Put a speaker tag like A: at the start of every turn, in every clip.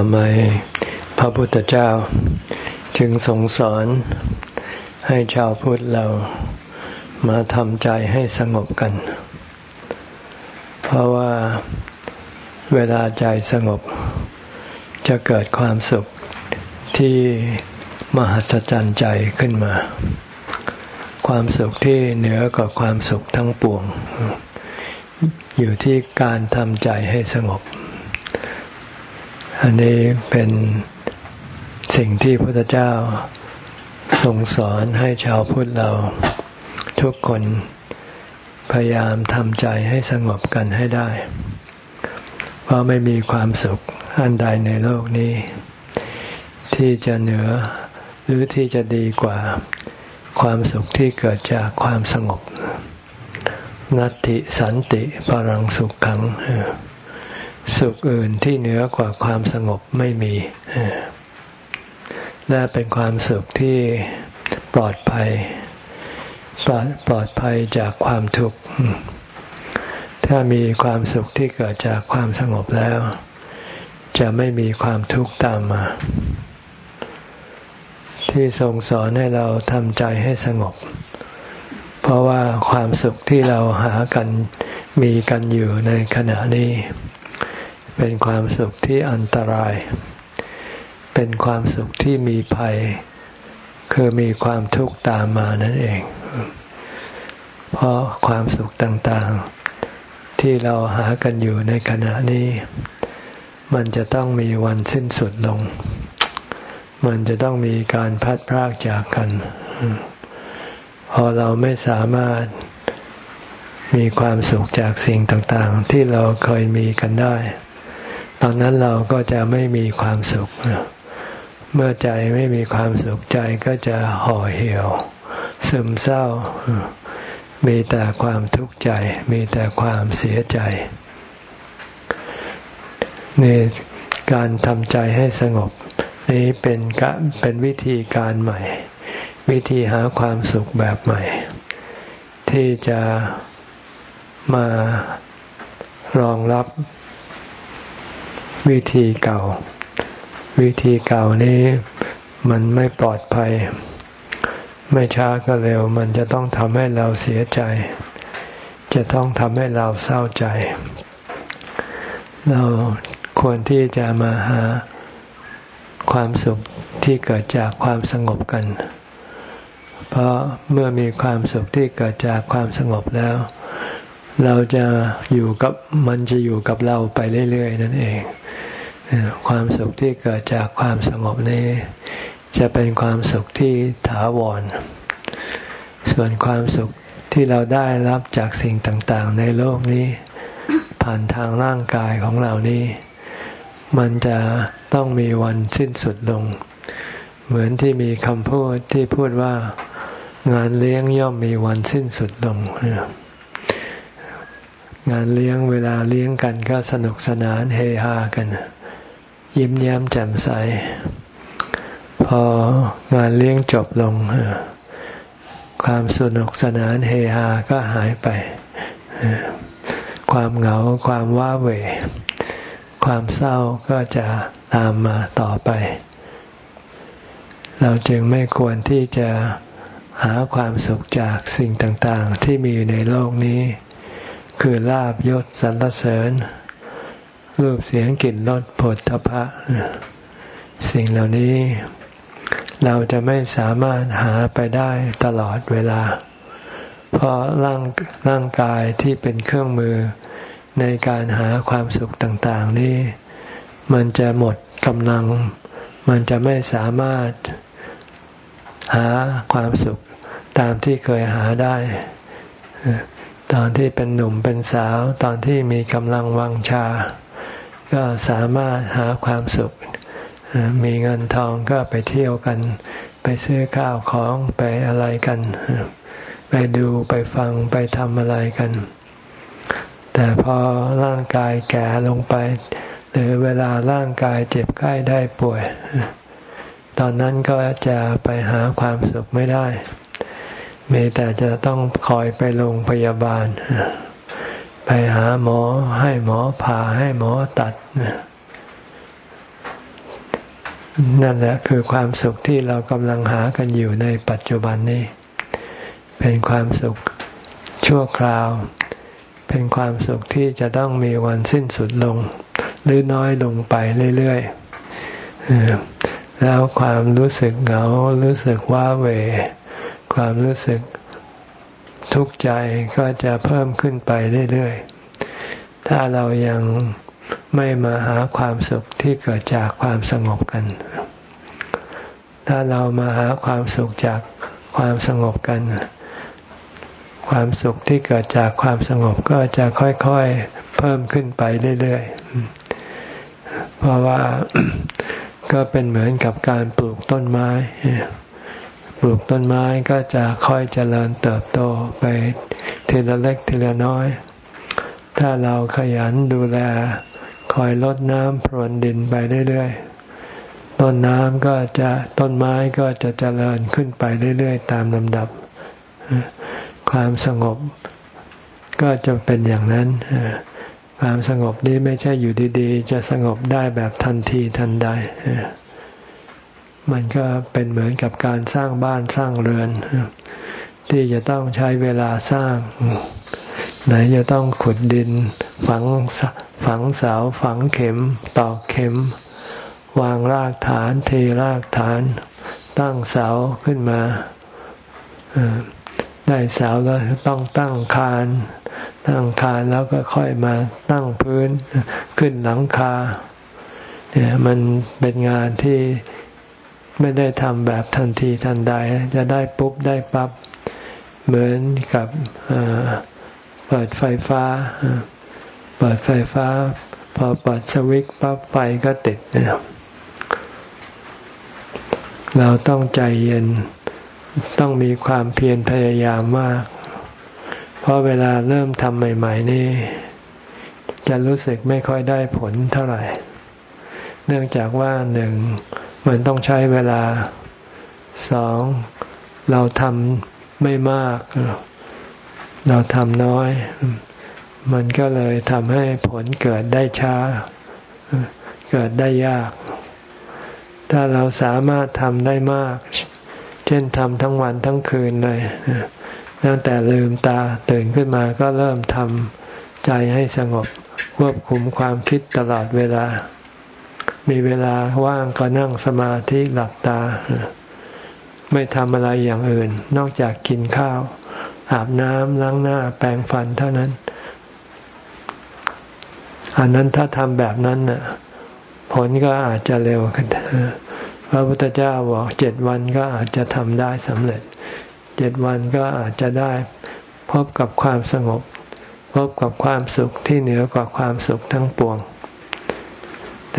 A: ทำไมพระพุทธเจ้า จึงทรงสอนให้ชาวพุทธเรามาทำใจให้สงบกัน เพราะว่าเวลาใจสงบ จะเกิดความสุขที่มหัศจรรย์ใจขึ้นมา ความสุขที่เหนือกว่าความสุขทั้งปวง อยู่ที่การทำใจให้สงบ อันนี้เป็นสิ่งที่พระพุทธเจ้าทรงสอนให้ชาวพุทธเรา ทุกคนพยายามทำใจให้สงบกันให้ได้ เพราะไม่มีความสุขอันใดในโลกนี้ ที่จะเหนือหรือที่จะดีกว่าความสุขที่เกิดจากความสงบ นัตติสันติปรังสุขขัง สุขอื่นที่เหนือกว่าความสงบไม่มี และเป็นความสุขที่ปลอดภัยปลอดภัยจากความทุกข์ ถ้ามีความสุขที่เกิดจากความสงบแล้ว จะไม่มีความทุกข์ตามมา ที่ทรงสอนให้เราทำใจให้สงบ เพราะว่าความสุขที่เราหากันมีกันอยู่ในขณะนี้ เป็นความสุขที่อันตราย เป็นความสุขที่มีภัย คือมีความทุกข์ตามมานั่นเอง เพราะความสุขต่างๆ ที่เราหากันอยู่ในขณะนี้ มันจะต้องมีวันสิ้นสุดลง มันจะต้องมีการพัดพรากจากกัน พอเราไม่สามารถมีความสุขจากสิ่งต่างๆ ที่เราเคยมีกันได้ ตอนนั้นเราก็จะไม่มีความสุข เมื่อใจไม่มีความสุขใจก็จะห่อเหี่ยว ซึมเศร้า มีแต่ความทุกข์ใจ มีแต่ความเสียใจนี่การทำใจให้สงบ นี้เป็นกเป็นวิธีการใหม่ วิธีหาความสุขแบบใหม่ ที่จะมารองรับ วิธีเก่า วิธีเก่านี้มันไม่ปลอดภัย ไม่ช้าก็เร็ว มันจะต้องทำให้เราเสียใจ จะต้องทำให้เราเศร้าใจ เราควรที่จะมาหาความสุขที่เกิดจากความสงบกัน เพราะเมื่อมีความสุขที่เกิดจากความสงบแล้ว เราจะอยู่กับมันจะอยู่กับเราไปเรื่อยๆนั่นเอง ความสุขที่เกิดจากความสงบนี้ จะเป็นความสุขที่ถาวร ส่วนความสุขที่เราได้รับจากสิ่งต่างๆ ในโลกนี้ ผ่านทางร่างกายของเรานี้ มันจะต้องมีวันสิ้นสุดลง เหมือนที่มีคำพูดที่พูดว่างานเลี้ยงย่อมมีวันสิ้นสุดลง งานเลี้ยงเวลาเลี้ยงกันก็สนุกสนานเฮฮากัน ยิ้มแย้มแจ่มใส พองานเลี้ยงจบลง ความสนุกสนานเฮฮาก็หายไป ความเหงาความว้าเหวความเศร้าก็จะตามมาต่อไป เราจึงไม่ควรที่จะหาความสุขจากสิ่งต่างๆ ที่มีอยู่ในโลกนี้ คือลาบยศสรรเสริญ รูปเสียงกลิ่นรสผลทพะ สิ่งเหล่านี้ เราจะไม่สามารถหาไปได้ตลอดเวลา เพราะร่างร่างกายที่เป็นเครื่องมือในการหาความสุขต่างๆนี้ มันจะหมดกำลัง มันจะไม่สามารถหาความสุขตามที่เคยหาได้ ตอนที่เป็นหนุ่มเป็นสาว ตอนที่มีกำลังวังชา ก็สามารถหาความสุข มีเงินทองก็ไปเที่ยวกัน ไปซื้อข้าวของไปอะไรกัน ไปดูไปฟังไปทำอะไรกัน แต่พอร่างกายแก่ลงไป หรือเวลาร่างกายเจ็บไข้ได้ป่วย ตอนนั้นก็จะไปหาความสุขไม่ได้ มีแต่จะต้องคอยไปโรงพยาบาล ไปหาหมอให้หมอผ่าให้หมอตัด นั่นแหละคือความสุขที่เรากำลังหากันอยู่ในปัจจุบันนี้ เป็นความสุขชั่วคราว เป็นความสุขที่จะต้องมีวันสิ้นสุดลง หรือน้อยลงไปเรื่อยๆแล้วความรู้สึกเหงารู้สึกว้าเหว ความรู้สึกทุกข์ใจก็จะเพิ่มขึ้นไปเรื่อยๆ ถ้าเรายังไม่มาหาความสุขที่เกิดจากความสงบกัน ถ้าเรามาหาความสุขจากความสงบกัน ความสุขที่เกิดจากความสงบก็จะค่อยๆ เพิ่มขึ้นไปเรื่อยๆ เพราะว่าก็เป็นเหมือนกับการปลูกต้นไม้ ปลูกต้นไม้ก็จะค่อยเจริญเติบโตไปทีละเล็กทีละน้อย ถ้าเราขยันดูแลคอยลดน้ำพรวนดินไปเรื่อยๆ ต้นน้ำก็จะต้นไม้ก็จะเจริญขึ้นไปเรื่อยๆ ตามลำดับ ความสงบก็จะเป็นอย่างนั้น ความสงบนี้ไม่ใช่อยู่ดีๆ จะสงบได้แบบทันทีทันใด มันก็เป็นเหมือนกับการสร้างบ้านสร้างเรือน ที่จะต้องใช้เวลาสร้าง ไหนจะต้องขุดดิน ฝังฝังเสาฝังเข็มตอกเข็ม วางรากฐานเทรากฐาน ตั้งเสาขึ้นมาได้เสาแล้วต้องตั้งคานตั้งคานแล้วก็ค่อยมาตั้งพื้นขึ้นหลังคาเนี่ยมันเป็นงานที่ ไม่ได้ทำแบบทันทีทันใด จะได้ปุ๊บได้ปั๊บเหมือนกับเปิดไฟฟ้า เปิดไฟฟ้า พอเปิดสวิตช์ปั๊บไฟก็ติดนเราต้องใจเย็นต้องมีความเพียรพยายามมาก เพราะเวลาเริ่มทำใหม่ ๆ นี่ จะรู้สึกไม่ค่อยได้ผลเท่าไหร่ เนื่องจากว่าหนึ่ง มันต้องใช้เวลาสองเราทำไม่มาก เราทำน้อย มันก็เลยทำให้ผลเกิดได้ช้า เกิดได้ยาก ถ้าเราสามารถทำได้มาก เช่นทำทั้งวันทั้งคืนเลยตั้งแต่ลืมตาตื่นขึ้นมาก็เริ่มทำใจให้สงบควบคุมความคิดตลอดเวลา มีเวลาว่างก็นั่งสมาธิหลับตา ไม่ทำอะไรอย่างอื่น นอกจากกินข้าว อาบน้ำล้างหน้า แปรงฟันเท่านั้น อันนั้นถ้าทำแบบนั้นน่ะ ผลก็อาจจะเร็วขึ้นพระพุทธเจ้าบอกเจ็ดวันก็อาจจะทำได้สำเร็จ เจ็ดวันก็อาจจะได้พบกับความสงบ พบกับความสุขที่เหนือกว่าความสุขทั้งปวง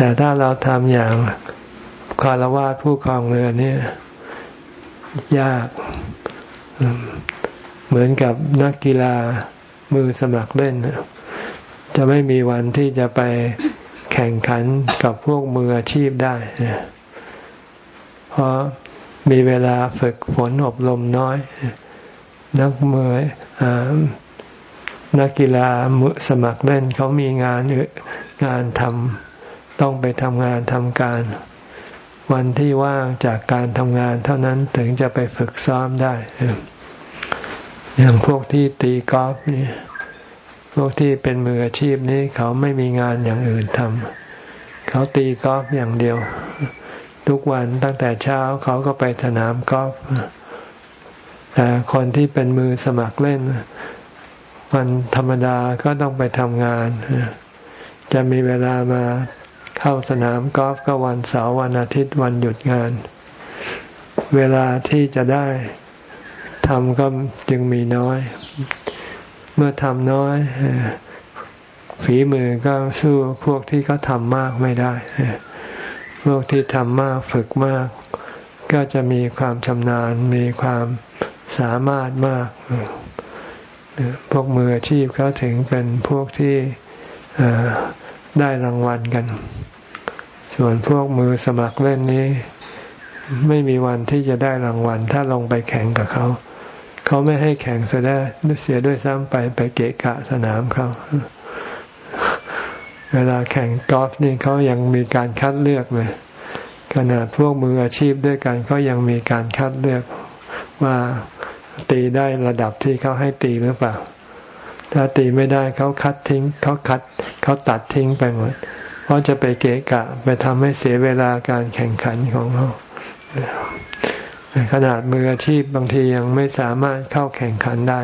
A: แต่ถ้าเราทำอย่างคารวะผู้ครองเรือนนี่ยาก เหมือนกับนักกีฬามือสมัครเล่น จะไม่มีวันที่จะไปแข่งขันกับพวกมืออาชีพได้ เพราะมีเวลาฝึกฝนอบรมน้อย นักมืออนักกีฬามือสมัครเล่นเขามีงานงานทำ ต้องไปทำงานทำการ วันที่ว่างจากการทำงาน เท่านั้นถึงจะไปฝึกซ้อมได้ อย่างพวกที่ตีกอล์ฟนี่พวกที่เป็นมืออาชีพนี้เขาไม่มีงานอย่างอื่นทำเขาตีกอล์ฟอย่างเดียว ทุกวันตั้งแต่เช้าเขาก็ไปสนามกอล์ฟแต่คนที่เป็นมือสมัครเล่นวันธรรมดาก็ต้องไปทำงาน จะมีเวลามา เข้าสนามกอล์ฟก็วันเสาร์วันอาทิตย์วันหยุดงาน เวลาที่จะได้ทำก็จึงมีน้อย เมื่อทำน้อยฝีมือก็สู้พวกที่เขาทำมากไม่ได้ พวกที่ทำมากฝึกมาก ก็จะมีความชำนาญมีความสามารถมาก พวกมืออาชีพเขาถึงเป็นพวกที่ ได้รางวัลกัน ส่วนพวกมือสมัครเล่นนี้ ไม่มีวันที่จะได้รางวัล ถ้าลงไปแข่งกับเขา เขาไม่ให้แข่งเสียได้เสียด้วยซ้ำไปไปเกะกะสนามเขา เวลาแข่งกอล์ฟนี่เขายังมีการคัดเลือกเลยขนาดพวกมืออาชีพด้วยกันก็ยังมีการคัดเลือกว่าตีได้ระดับที่เขาให้ตีหรือเปล่า ถ้าตีไม่ได้เขาคัดทิ้งเขาคัดเขาตัดทิ้งไปหมด เพราะจะไปเกะกะไปทำให้เสียเวลาการแข่งขันของเขาขนาดมืออาชีพบางทียังไม่สามารถเข้าแข่งขันได้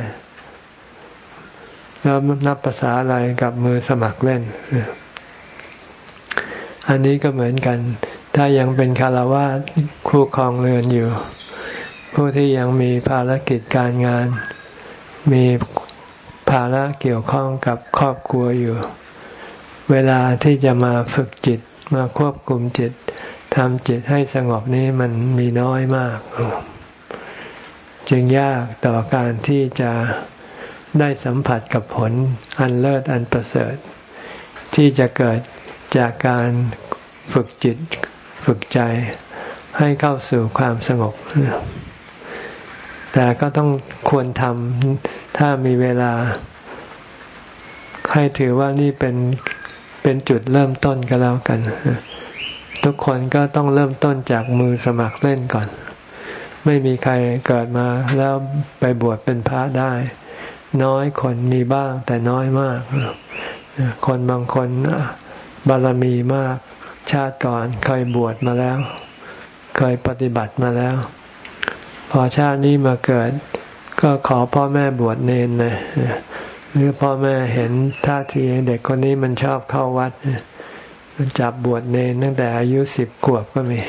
A: แล้วนับภาษาอะไรกับมือสมัครเล่น อันนี้ก็เหมือนกัน ถ้ายังเป็นคารวะคู่ครองเรือนอยู่ ผู้ที่ยังมีภารกิจการงาน มีาระเกี่ยวข้องกับครอบครัวอยู่ เวลาที่จะมาฝึกจิตมาควบคุมจิตทำจิตให้สงบนี้มันมีน้อยมาก จึงยากต่อการที่จะได้สัมผัสกับผลอันเลิศอันประเสริฐ ที่จะเกิดจากการฝึกจิตฝึกใจให้เข้าสู่ความสงบ แต่ก็ต้องควรทำ ถ้ามีเวลา ให้ถือว่านี่เป็นเป็นจุดเริ่มต้นก็แล้วกัน ทุกคนก็ต้องเริ่มต้นจากมือสมัครเล่นก่อน ไม่มีใครเกิดมาแล้วไปบวชเป็นพระได้ น้อยคนมีบ้างแต่น้อยมาก คนบางคนบารมีมาก ชาติก่อนเคยบวชมาแล้ว เคยปฏิบัติมาแล้ว พอชาตินี้มาเกิด ก็ขอพ่อแม่บวชเนนเลยหรือพ่อแม่เห็นท่าทีเด็กคนนี้มันชอบเข้าวัดจับบวชเนนตั้งแต่อายุสิบขวบก็มี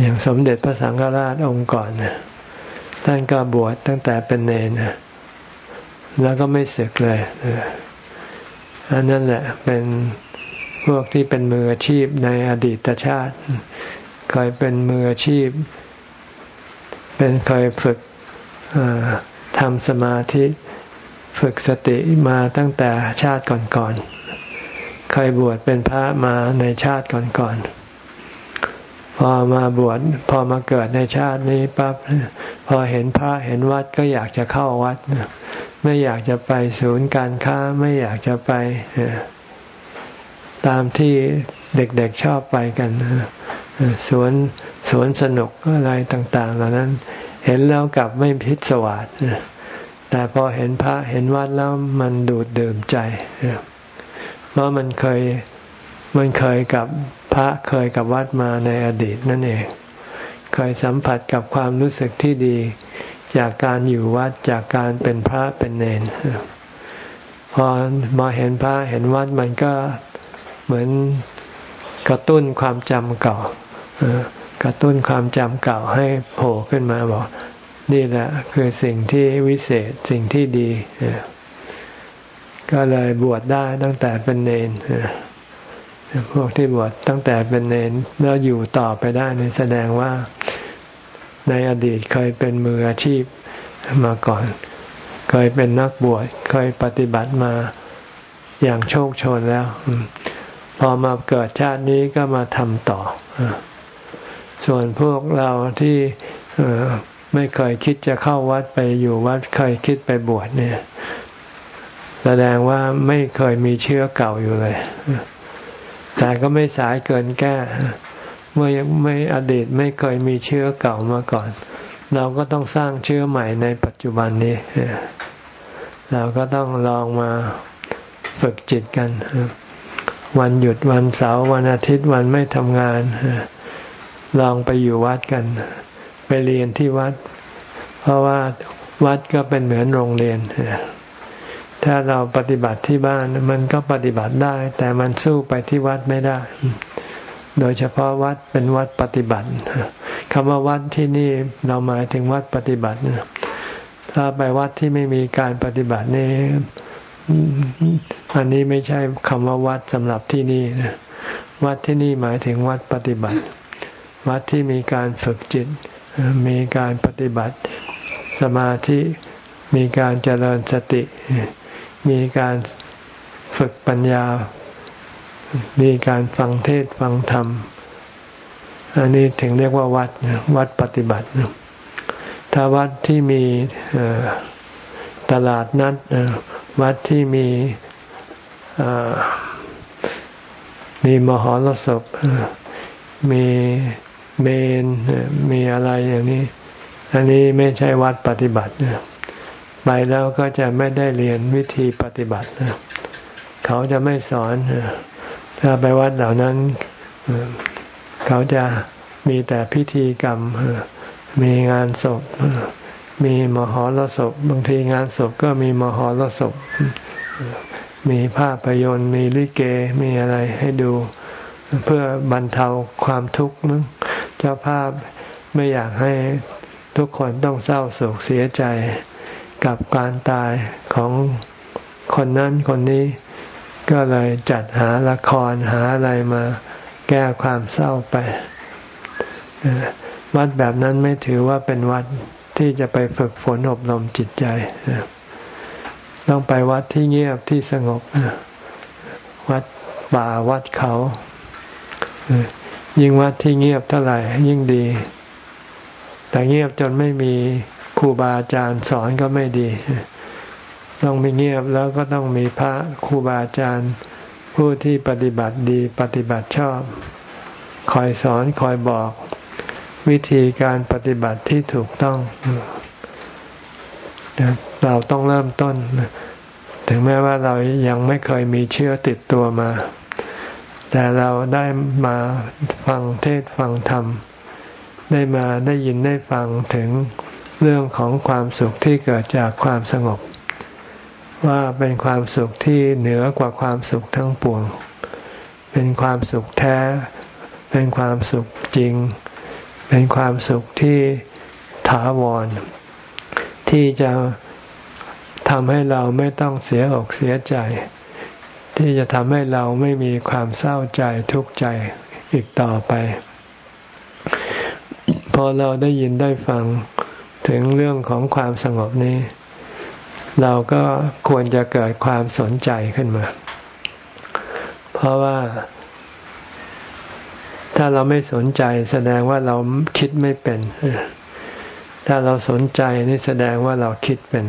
A: อย่างสมเด็จพระสังฆราชองค์ก่อนท่านก็บวชตั้งแต่เป็นเนนแล้วก็ไม่เสกเลยอันนั้นแหละเป็นพวกที่เป็นมืออาชีพในอดีตชาติเคยเป็นมืออาชีพ เป็นเคยฝึกทำสมาธิฝึกสติมาตั้งแต่ชาติก่อนๆ เคยบวชเป็นพระมาในชาติก่อนๆ พอมาบวชพอมาเกิดในชาตินี้ปั๊บพอเห็นพระเห็นวัดก็อยากจะเข้าวัด ไม่อยากจะไปศูนย์การค้าไม่อยากจะไป ตามที่เด็กๆชอบไปกันสวน สวนสนุกอะไรต่าง ๆ เหล่านั้น เห็นแล้วกลับไม่พิศวาสแต่พอเห็นพระเห็นวัดแล้วมันดูดดื่มใจเพราะมันเคยมันเคยกับพระเคยกับวัดมาในอดีตนั่นเอง เคยสัมผัสกับความรู้สึกที่ดี จากการอยู่วัดจากการเป็นพระเป็นเนนพอมาเห็นพระเห็นวัดมันก็เหมือนกระตุ้นความจำเก่า กระตุ้นความจำเก่าให้โผล่ขึ้นมาบอก นี่แหละคือสิ่งที่วิเศษสิ่งที่ดี ก็เลยบวชได้ตั้งแต่เป็นเนนพวกที่บวชตั้งแต่เป็นเนนแล้วอยู่ต่อไปได้นี่แสดงว่าในอดีตเคยเป็นมืออาชีพมาก่อน เคยเป็นนักบวชเคยปฏิบัติมาอย่างโชคชนแล้ว พอมาเกิดชาตินี้ก็มาทำต่อ ส่วนพวกเราที่ไม่เคยคิดจะเข้าวัดไปอยู่วัดเคยคิดไปบวชเนี่ย แสดงว่าไม่เคยมีเชื้อเก่าอยู่เลย แต่ก็ไม่สายเกินแก้เมื่อไม่อดีตไม่เคยมีเชื้อเก่ามาก่อน เราก็ต้องสร้างเชื้อใหม่ในปัจจุบันนี้เราก็ต้องลองมาฝึกจิตกัน วันหยุดวันเสาร์วันอาทิตย์วันไม่ทำงาน ลองไปอยู่วัดกัน ไปเรียนที่วัด เพราะว่าวัดก็เป็นเหมือนโรงเรียน ถ้าเราปฏิบัติที่บ้านมันก็ปฏิบัติได้ แต่มันสู้ไปที่วัดไม่ได้ โดยเฉพาะวัดเป็นวัดปฏิบัติคำว่าวัดที่นี่เราหมายถึงวัดปฏิบัติ ถ้าไปวัดที่ไม่มีการปฏิบัตินี่อันนี้ไม่ใช่คำว่าวัดสำหรับที่นี่วัดที่นี่หมายถึงวัดปฏิบัติ วัดที่มีการฝึกจิต มีการปฏิบัติสมาธิมีการเจริญสติ มีการฝึกปัญญา มีการฟังเทศฟังธรรม อันนี้ถึงเรียกว่าวัดวัดปฏิบัติ ถ้าวัดที่มีตลาดนัดวัดที่มีมีมหรสพมี เมนมีอะไรอย่างนี้ อันนี้ไม่ใช่วัดปฏิบัติไปแล้วก็จะไม่ได้เรียนวิธีปฏิบัติเขาจะไม่สอนถ้าไปวัดเหล่านั้นเขาจะมีแต่พิธีกรรมมีงานศพมีมหรสพบางทีงานศพก็มีมหรสพมีภาพยนตร์มีลิเกมีอะไรให้ดูเพื่อบรรเทาความทุกข์มั้ง จ้าภาพไม่อยากให้ทุกคนต้องเศร้าโศกเสียใจกับการตายของคนนั้นคนนี้ ก็เลยจัดหาละครหาอะไรมาแก้ความเศร้าไป วัดแบบนั้นไม่ถือว่าเป็นวัดที่จะไปฝึกฝนอบรมจิตใจ ต้องไปวัดที่เงียบที่สงบ วัดป่าวัดเขา ยิ่งวัดที่เงียบเท่าไหร่ยิ่งดี แต่เงียบจนไม่มีครูบาอาจารย์สอนก็ไม่ดี ต้องมีเงียบแล้วก็ต้องมีพระครูบาอาจารย์ ผู้ที่ปฏิบัติดีปฏิบัติชอบ คอยสอนคอยบอก วิธีการปฏิบัติที่ถูกต้องเราต้องเริ่มต้น ถึงแม้ว่าเรายังไม่เคยมีเชื้อติดตัวมา แต่เราได้มาฟังเทศฟังธรรม ได้มาได้ยินได้ฟังถึงเรื่องของความสุขที่เกิดจากความสงบ ว่าเป็นความสุขที่เหนือกว่าความสุขทั้งปวง เป็นความสุขแท้ เป็นความสุขจริง เป็นความสุขที่ถาวร ที่จะทำให้เราไม่ต้องเสียอกเสียใจ ที่จะทำให้เราไม่มีความเศร้าใจทุกข์ใจอีกต่อไป พอเราได้ยินได้ฟังถึงเรื่องของความสงบนี้ เราก็ควรจะเกิดความสนใจขึ้นมา เพราะว่า ถ้าเราไม่สนใจแสดงว่าเราคิดไม่เป็น ถ้าเราสนใจนี่แสดงว่าเราคิดเป็น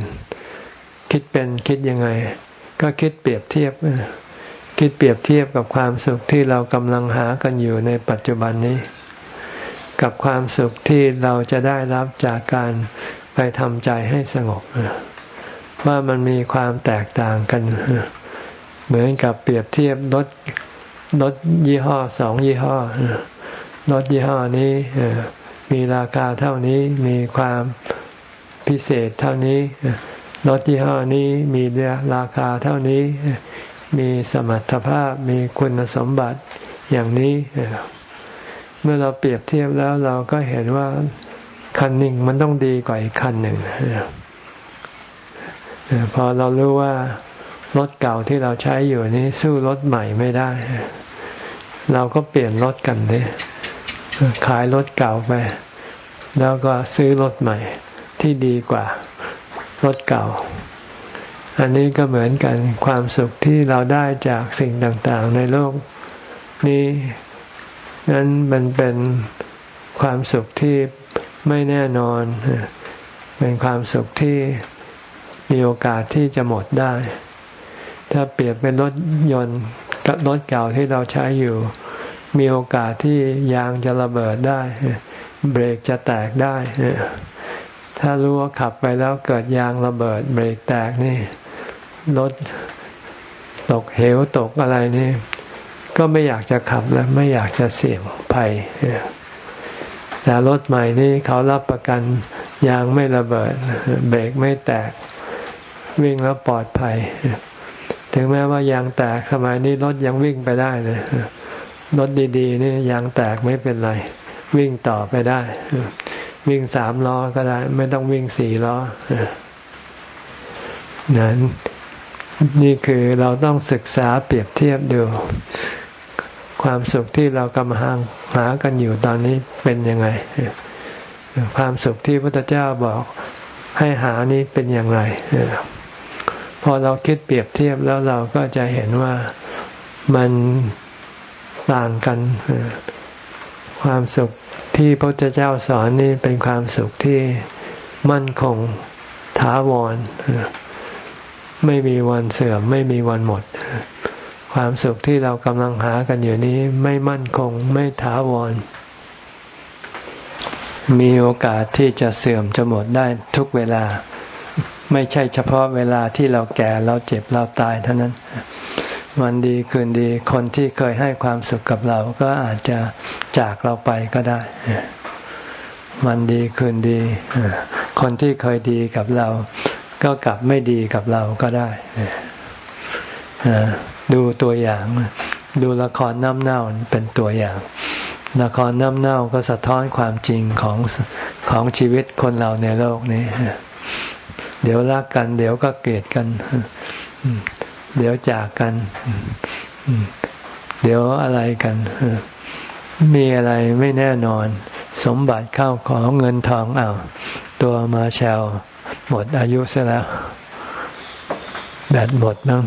A: คิดเป็นคิดยังไง ก็คิดเปรียบเทียบ คิดเปรียบเทียบกับความสุขที่เรากำลังหากันอยู่ในปัจจุบันนี้ กับความสุขที่เราจะได้รับจากการไปทำใจให้สงบว่ามันมีความแตกต่างกัน เหมือนกับเปรียบเทียบรถรถยี่ห้อสองยี่ห้อรถยี่ห้อนี้มีราคาเท่านี้มีความพิเศษเท่านี้ รถยี่ห้อนี้มีราคาเท่านี้ มีสมรรถภาพมีคุณสมบัติอย่างนี้ เมื่อเราเปรียบเทียบแล้วเราก็เห็นว่าคันหนึ่งมันต้องดีกว่าอีกคันหนึ่งพอเรารู้ว่ารถเก่าที่เราใช้อยู่นี้สู้รถใหม่ไม่ได้ เราก็เปลี่ยนรถกันเลยขายรถเก่าไป แล้วก็ซื้อรถใหม่ที่ดีกว่า รถเก่า อันนี้ก็เหมือนกันความสุขที่เราได้จากสิ่งต่างๆ ในโลกนี้นั้นมันเป็นความสุขที่ไม่แน่นอน เป็นความสุขที่มีโอกาสที่จะหมดได้ ถ้าเปรียบเป็นรถยนต์กับรถเก่าที่เราใช้อยู่ มีโอกาสที่ยางจะระเบิดได้ เบรกจะแตกได้ ถ้ารู้ว่าขับไปแล้วเกิดยางระเบิดเบรกแตกนี่รถตกเหวตกอะไรนี่ ก็ไม่อยากจะขับแล้วไม่อยากจะเสี่ยงภัยแต่รถใหม่นี่เขารับประกันยางไม่ระเบิด เบรกไม่แตก วิ่งแล้วปลอดภัย ถึงแม้ว่ายางแตกสมัยนี้รถยังวิ่งไปได้เลยรถดีๆนี่ยางแตกไม่เป็นไร วิ่งต่อไปได้ วิ่งสามล้อก็ได้ ไม่ต้องวิ่งสี่ล้อนั้นนี่คือเราต้องศึกษาเปรียบเทียบดู ความสุขที่เรากำลังหากันอยู่ตอนนี้เป็นยังไง ความสุขที่พระพุทธเจ้าบอกให้หานี้เป็นอย่างไรพอเราคิดเปรียบเทียบแล้วเราก็จะเห็นว่ามันต่างกัน ความสุขที่พระเจ้าสอนนี่เป็นความสุขที่มั่นคงถาวร ไม่มีวันเสื่อม ไม่มีวันหมดคความสุขที่เรากำลังหากันอยู่นี้ไม่มั่นคงไม่ถาวร มีโอกาสที่จะเสื่อมจะหมดได้ทุกเวลา ไม่ใช่เฉพาะเวลาที่เราแก่เราเจ็บเราตายเท่านั้น วันดีคืนดีคนที่เคยให้ความสุขกับเราก็อาจจะจากเราไปก็ได้ วันดีคืนดี คนที่เคยดีกับเรา ก็กลับไม่ดีกับเราก็ได้ ดูตัวอย่าง ดูละครน้ำเน่าเป็นตัวอย่างละครน้ำเน่าก็สะท้อนความจริงของของชีวิตคนเราในโลกนี้ เดี๋ยวรักกัน เดี๋ยวก็เกลียดกัน เดี๋ยวจากกัน เดี๋ยวอะไรกัน มีอะไรไม่แน่นอน สมบัติเข้าของเงินทองอ้าวตัวมาแชลหมดอายุซะแล้ว แบตหมดมั้ง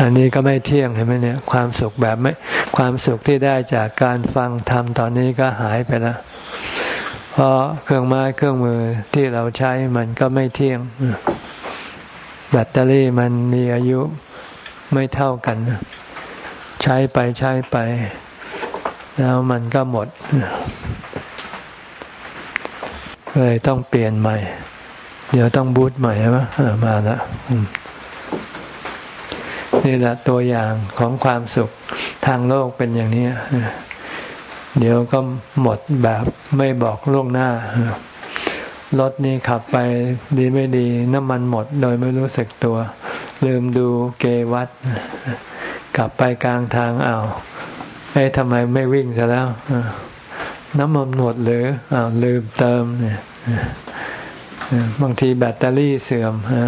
A: อันนี้ก็ไม่เที่ยงเห็นไหมเนี่ย ความสุขแบบไม่ความสุขที่ได้จากการฟังธรรมตอนนี้ก็หายไปแล้วเพราะเครื่องไม้เครื่องมือที่เราใช้มันก็ไม่เที่ยง แบตเตอรี่มันมีอายุไม่เท่ากัน ใช้ไปใช้ไป แล้วมันก็หมดเลยต้องเปลี่ยนใหม่ เดี๋ยวต้องบูตใหม่ใช่ไหมมาล้วนี่แหละตัวอย่างของความสุขทางโลกเป็นอย่างนี้ เดี๋ยวก็หมดแบบไม่บอกล่วงหน้า รถนี่ขับไปดีไม่ดี น้ำมันหมดโดยไม่รู้สึกตัว ลืมดูเกวัดกลับไปกลางทางอ้าวไอ้ทำไมไม่วิ่งซะแล้วน้ำมันหมดหรืออ้าวลืมเติมเนี่ยบางทีแบตเตอรี่เสื่อมฮะ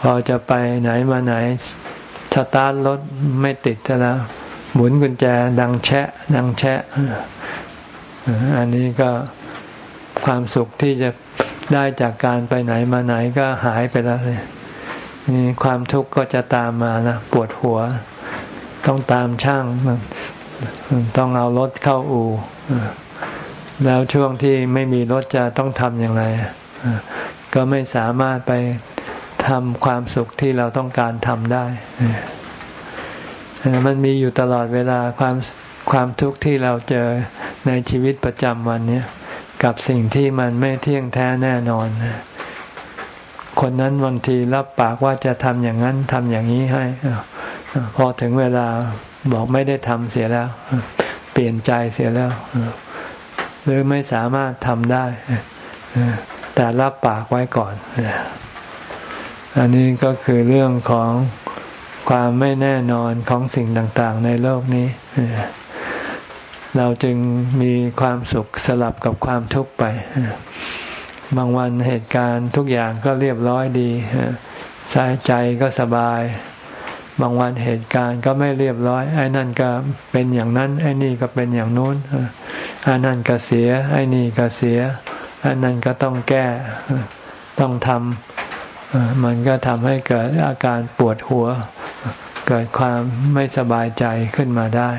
A: พอจะไปไหนมาไหนสตาร์ทรถไม่ติดแล้วหมุนกุญแจดังแชะ ดังแชะอันนี้ก็ ความสุขที่จะได้จากการไปไหนมาไหนก็หายไปแล้วเลยนี่ความทุกข์ก็จะตามมานะปวดหัว ต้องตามช่าง ต้องเอารถเข้าอู่แล้วช่วงที่ไม่มีรถจะต้องทำอย่างไร ก็ไม่สามารถไปทำความสุขที่เราต้องการทำได้ มันมีอยู่ตลอดเวลาความความทุกข์ที่เราเจอในชีวิตประจำวันนี้ กับสิ่งที่มันไม่เที่ยงแท้แน่นอน คนนั้นบางทีรับปากว่าจะทำอย่างนั้นทำอย่างนี้ให้ พอถึงเวลาบอกไม่ได้ทำเสียแล้ว เปลี่ยนใจเสียแล้ว หรือไม่สามารถทำได้ แต่รับปากไว้ก่อน อันนี้ก็คือเรื่องของความไม่แน่นอนของสิ่งต่าง ๆ ในโลกนี้ เราจึงมีความสุขสลับกับความทุกข์ไป บางวันเหตุการณ์ทุกอย่างก็เรียบร้อยดีสายใจก็สบาย บางวันเหตุการณ์ก็ไม่เรียบร้อย ไอ้นั่นก็เป็นอย่างนั้น ไอ้นี่ก็เป็นอย่างนู้นไอ้นั่นก็เสีย ไอ้นี่ก็เสียไอ้นั่นก็ต้องแก้ ต้องทำมันก็ทำให้เกิดอาการปวดหัว เกิดความไม่สบายใจขึ้นมาได้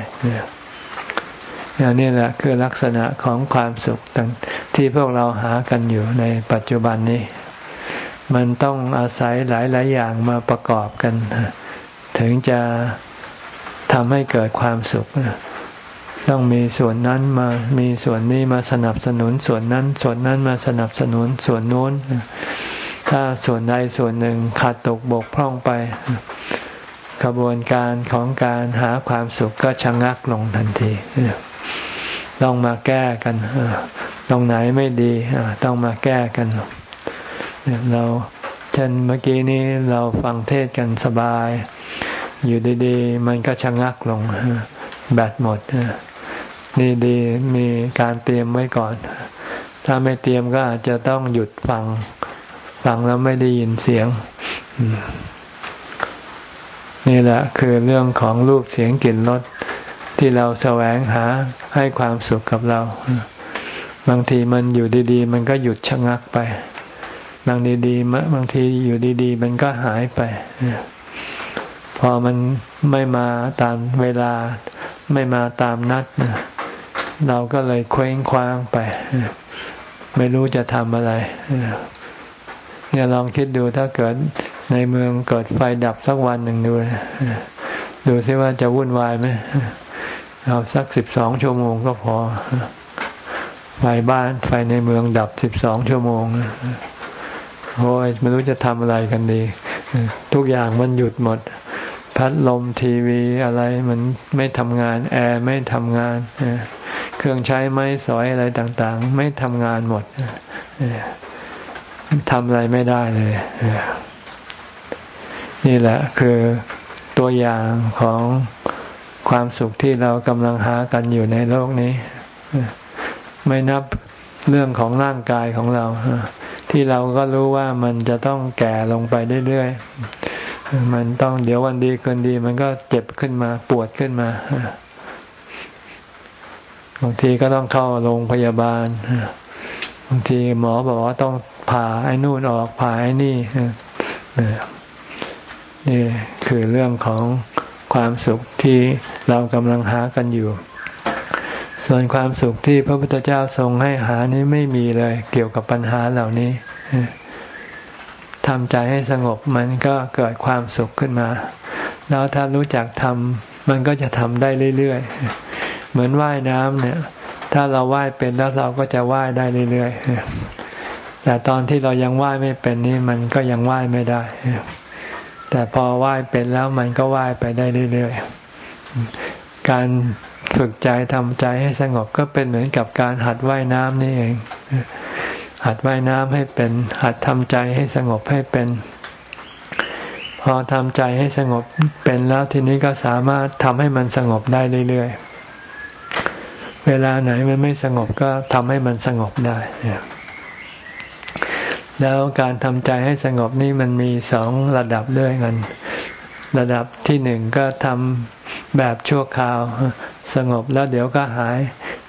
A: เนี่นี่แหละคือลักษณะของความสุขต่างที่พวกเราหากันอยู่ในปัจจุบันนี้ มันต้องอาศัยหลาย ๆ อย่างมาประกอบกัน ถึงจะทำให้เกิดความสุข ต้องมีส่วนนั้นมา มีส่วนนี้มาสนับสนุน ส่วนนั้น ส่วนนั้นมาสนับสนุน ส่วนโน้น ถ้าส่วนใดส่วนหนึ่งขาดตกบกพร่องไปกระบวนการของการหาความสุขก็ชะงักลงทันที ต้องมาแก้กัน ตรงไหนไม่ดีต้องมาแก้กัน เราเช่นเมื่อกี้นี้เราฟังเทศกันสบาย อยู่ดีๆ มันก็ชะงักลง แบตหมด นี่ดีมีการเตรียมไว้ก่อน ถ้าไม่เตรียมก็อาจจะต้องหยุดฟัง ฟังแล้วไม่ได้ยินเสียงนี่แหละคือเรื่องของรูปเสียงกลิ่นรส ที่เราแสวงหาให้ความสุขกับเรา บางทีมันอยู่ดีๆ มันก็หยุดชะงักไป บางดีๆบางทีอยู่ดีๆ มันก็หายไป พอมันไม่มาตามเวลาไม่มาตามนัด เราก็เลยเคว้งคว้างไป ไม่รู้จะทำอะไรเนี่ยลองคิดดูถ้าเกิดในเมืองเกิดไฟดับสักวันหนึ่งดู ดูซิว่าจะวุ่นวายไหมเอาสักสิบสองชั่วโมงก็พอ ไฟบ้านไฟในเมืองดับสิบสองชั่วโมงโอ้ยไม่รู้จะทำอะไรกันดี ทุกอย่างมันหยุดหมด พัดลมทีวีอะไรมันไม่ทำงาน แอร์ไม่ทำงาน เครื่องใช้ไม้สอยอะไรต่าง ๆ ไม่ทำงานหมดทำอะไรไม่ได้เลย นี่แหละ คือ ตัวอย่างของความสุขที่เรากำลังหากันอยู่ในโลกนี้ ไม่นับเรื่องของร่างกายของเรา ที่เราก็รู้ว่ามันจะต้องแก่ลงไปเรื่อยๆมันต้องเดี๋ยววันดีคืนดี มันก็เจ็บขึ้นมาปวดขึ้นมาบางทีก็ต้องเข้าโรงพยาบาลบางทีหมอบอกว่าต้องผ่าไอ้นู่นออกผ่าไอ้นี่ นี่คือเรื่องของความสุขที่เรากำลังหากันอยู่ ส่วนความสุขที่พระพุทธเจ้าทรงให้หานี้ไม่มีเลยเกี่ยวกับปัญหาเหล่านี้ทำใจให้สงบมันก็เกิดความสุขขึ้นมา แล้วถ้ารู้จักทำมันก็จะทำได้เรื่อยๆ เหมือนว่ายน้ำเนี่ย ถ้าเราว่ายเป็นแล้วเราก็จะว่ายได้เรื่อยๆแต่ตอนที่เรายังว่ายไม่เป็นนี่มันก็ยังว่ายไม่ได้ แต่พอไหว้เป็นแล้วมันก็ไหว้ไปได้เรื่อยๆ การฝึกใจทำใจให้สงบก็เป็นเหมือนกับการหัดว่ายน้ำนี่เอง หัดว่ายน้ำให้เป็น หัดทำใจให้สงบให้เป็น พอทำใจให้สงบเป็นแล้วทีนี้ก็สามารถทำให้มันสงบได้เรื่อยๆ เวลาไหนมันไม่สงบก็ทำให้มันสงบได้ แล้วการทำใจให้สงบนี่มันมีสองระดับด้วยกัน ระดับที่หนึ่งก็ทำแบบชั่วคราว สงบแล้วเดี๋ยวก็หาย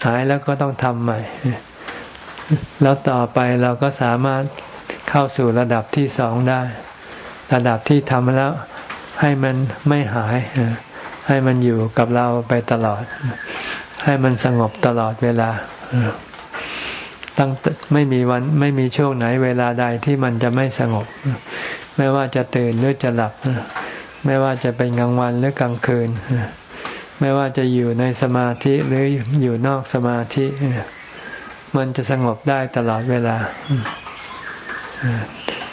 A: หายแล้วก็ต้องทำใหม่ แล้วต่อไปเราก็สามารถเข้าสู่ระดับที่สองได้ ระดับที่ทำแล้วให้มันไม่หาย ให้มันอยู่กับเราไปตลอด ให้มันสงบตลอดเวลา ตั้งไม่มีวันไม่มีช่วงไหนเวลาใดที่มันจะไม่สงบ ไม่ว่าจะตื่นหรือจะหลับ ไม่ว่าจะเป็นกลางวันหรือกลางคืน ไม่ว่าจะอยู่ในสมาธิหรืออยู่นอกสมาธิ มันจะสงบได้ตลอดเวลา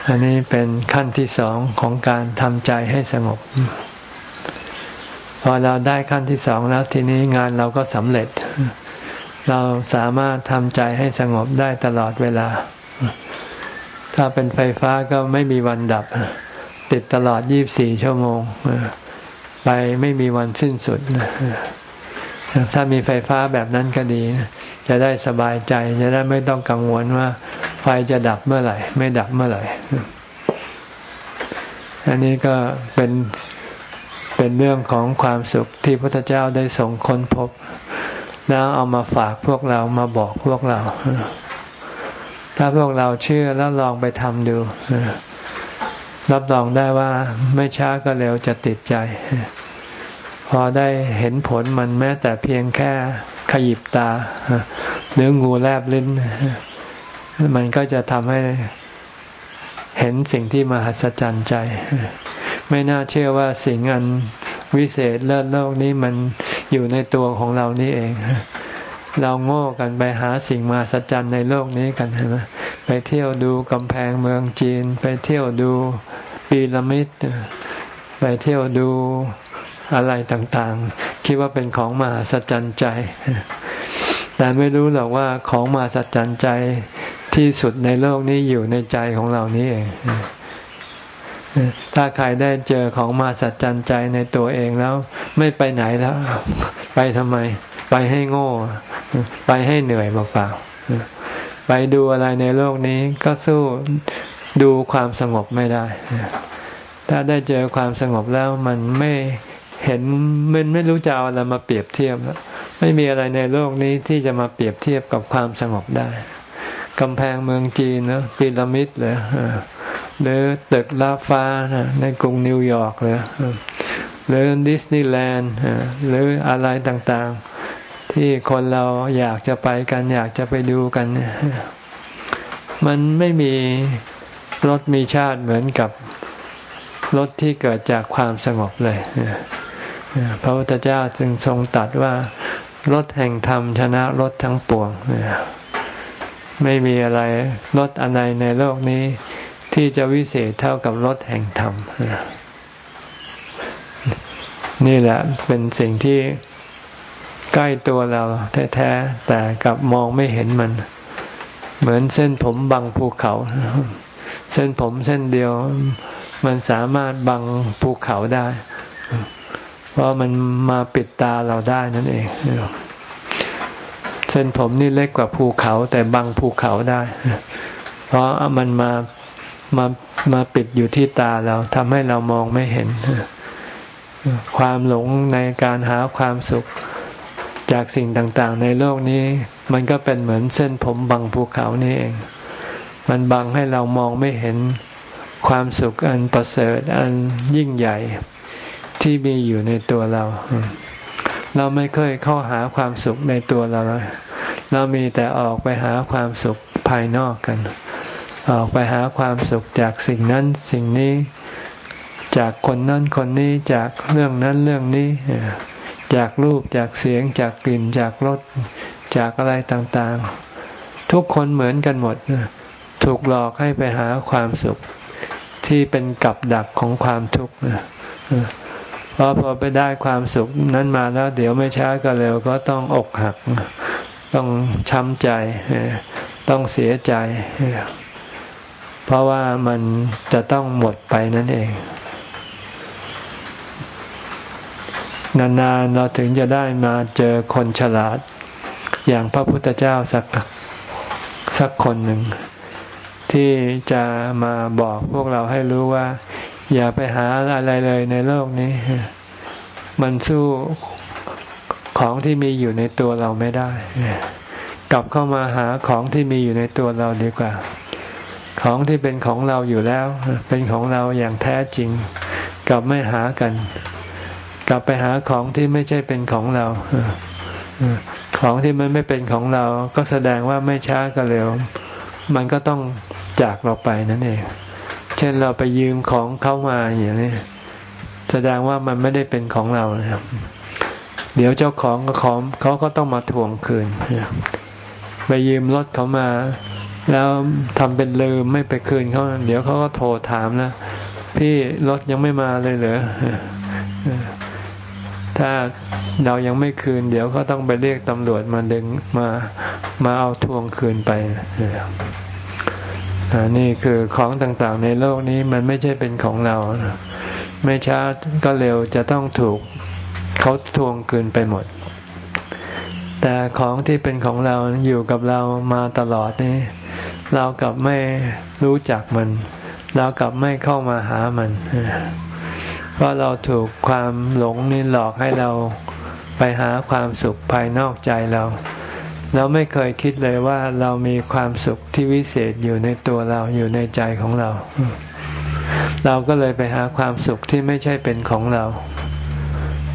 A: อันนี้เป็นขั้นที่สองของการทำใจให้สงบ พอเราได้ขั้นที่สองแล้วทีนี้งานเราก็สำเร็จ เราสามารถทำใจให้สงบได้ตลอดเวลา ถ้าเป็นไฟฟ้าก็ไม่มีวันดับ ติดตลอดยี่บสี่ชั่วโมง ไปไม่มีวันสิ้นสุด ถ้ามีไฟฟ้าแบบนั้นก็ดี จะได้สบายใจ จะได้ไม่ต้องกังวลว่า ไฟจะดับเมื่อไหร่ ไม่ดับเมื่อไหร่ อันนี้ก็เป็นเป็นเรื่องของความสุขที่พระพุทธเจ้าได้ส่งค้นพบ แล้วเอามาฝากพวกเรามาบอกพวกเรา ถ้าพวกเราเชื่อแล้วลองไปทำดูรับรองได้ว่าไม่ช้าก็เร็วจะติดใจ พอได้เห็นผลมันแม้แต่เพียงแค่ขยิบตาหรืองูแลบลิ้น มันก็จะทำให้เห็นสิ่งที่มหัศจรรย์ใจ ไม่น่าเชื่อว่าสิ่งอันวิเศษเลิศโลกนี้มัน อยู่ในตัวของเรานี่เอง เราโง่กันไปหาสิ่งมาสัจจันในโลกนี้กันใช่ไหมไปเที่ยวดูกำแพงเมืองจีน ไปเที่ยวดูปีระมิดไปเที่ยวดูอะไรต่างๆ คิดว่าเป็นของมาสัจจันใจ แต่ไม่รู้หรอกว่าของมาสัจจันใจที่สุดในโลกนี้อยู่ในใจของเรานี้เอง ถ้าใครได้เจอของมาสัจจันใจในตัวเองแล้ว ไม่ไปไหนแล้ว ไปทำไม ไปให้โง่ ไปให้เหนื่อยเปล่าๆไปดูอะไรในโลกนี้ก็สู้สู้ความสงบไม่ได้ ถ้าได้เจอความสงบแล้วมันไม่เห็นมันไม่รู้จะเอาอะไรมาเปรียบเทียบแล้วไม่มีอะไรในโลกนี้ที่จะมาเปรียบเทียบกับความสงบได้กำแพงเมืองจีนนะพีระมิดเลย หรือตึกระฟ้าในกรุงนิวยอร์กเลยหรือดิสนีย์แลนด์หรืออะไรต่างๆ ที่คนเราอยากจะไปกัน อยากจะไปดูกัน มันไม่มีรสมีชาติเหมือนกับรสที่เกิดจากความสงบเลยพระพุทธเจ้าจึงทรงตัดว่ารสแห่งธรรมชนะรสทั้งปวง ไม่มีอะไรรสอะไรในโลกนี้ ที่จะวิเศษเท่ากับรสแห่งธรรม นี่แหละเป็นสิ่งที่ใกล้ตัวเราแท้ๆแต่กับมองไม่เห็นมัน เหมือนเส้นผมบังภูเขา เส้นผมเส้นเดียว มันสามารถบังภูเขาได้ เพราะมันมาปิดตาเราได้นั่นเองเส้นผมนี่เล็กกว่าภูเขา แต่บังภูเขาได้ เพราะมันมา มามาปิดอยู่ที่ตาเราทำให้เรามองไม่เห็น ความหลงในการหาความสุขจากสิ่งต่างๆ ในโลกนี้ มันก็เป็นเหมือนเส้นผมบังภูเขานี่เอง มันบังให้เรามองไม่เห็นความสุขอันประเสริฐอันยิ่งใหญ่ที่มีอยู่ในตัวเรา เราไม่เคยเข้าหาความสุขในตัวเรา เรามีแต่ออกไปหาความสุขภายนอกกัน ออกไปหาความสุขจากสิ่งนั้นสิ่งนี้ จากคนนั้นคนนี้จากเรื่องนั้นเรื่องนี้ จากรูปจากเสียงจากกลิ่นจากรสจากอะไรต่างๆ ทุกคนเหมือนกันหมด ถูกหลอกให้ไปหาความสุขที่เป็นกับดักของความทุกข์เพราะพอไปได้ความสุขนั้นมาแล้ว เดี๋ยวไม่ช้าก็เร็วก็ต้องอกหัก ต้องช้ำใจ ต้องเสียใจ เพราะว่ามันจะต้องหมดไปนั่นเอง นานๆเราถึงจะได้มาเจอคนฉลาด อย่างพระพุทธเจ้าสักสักคนหนึ่ง ที่จะมาบอกพวกเราให้รู้ว่า อย่าไปหาอะไรเลยในโลกนี้ มันสู้ของที่มีอยู่ในตัวเราไม่ได้ กลับเข้ามาหาของที่มีอยู่ในตัวเราดีกว่า ของที่เป็นของเราอยู่แล้ว เป็นของเราอย่างแท้จริง กลับไม่หากัน กลับไปหาของที่ไม่ใช่เป็นของเราของที่มันไม่เป็นของเรา ก็แสดงว่าไม่ช้าก็เร็ว มันก็ต้องจากเราไปนั่นเอง เช่นเราไปยืมของเขามาอย่างนี้ แสดงว่ามันไม่ได้เป็นของเราครับ เดี๋ยวเจ้าของของเขาก็ต้องมาทวงคืน ไปยืมรถเขามา แล้วทำเป็นลืมไม่ไปคืนเขาเดี๋ยวเขาก็โทรถามนะพี่รถยังไม่มาเลยเหรอถ้าเรายังไม่คืน เดี๋ยวก็ต้องไปเรียกตำรวจมาดึงมามาเอาทวงคืนไปนี่คือของต่างๆ ในโลกนี้มันไม่ใช่เป็นของเรา ไม่ช้าก็เร็วจะต้องถูกเขาทวงคืนไปหมด แต่ของที่เป็นของเราอยู่กับเรามาตลอดนี่เรากลับไม่รู้จักมัน เรากลับไม่เข้ามาหามัน เพราะเราถูกความหลงนี่หลอกให้เราไปหาความสุขภายนอกใจเรา เราไม่เคยคิดเลยว่าเรามีความสุขที่วิเศษอยู่ในตัวเราอยู่ในใจของเรา เราก็เลยไปหาความสุขที่ไม่ใช่เป็นของเรา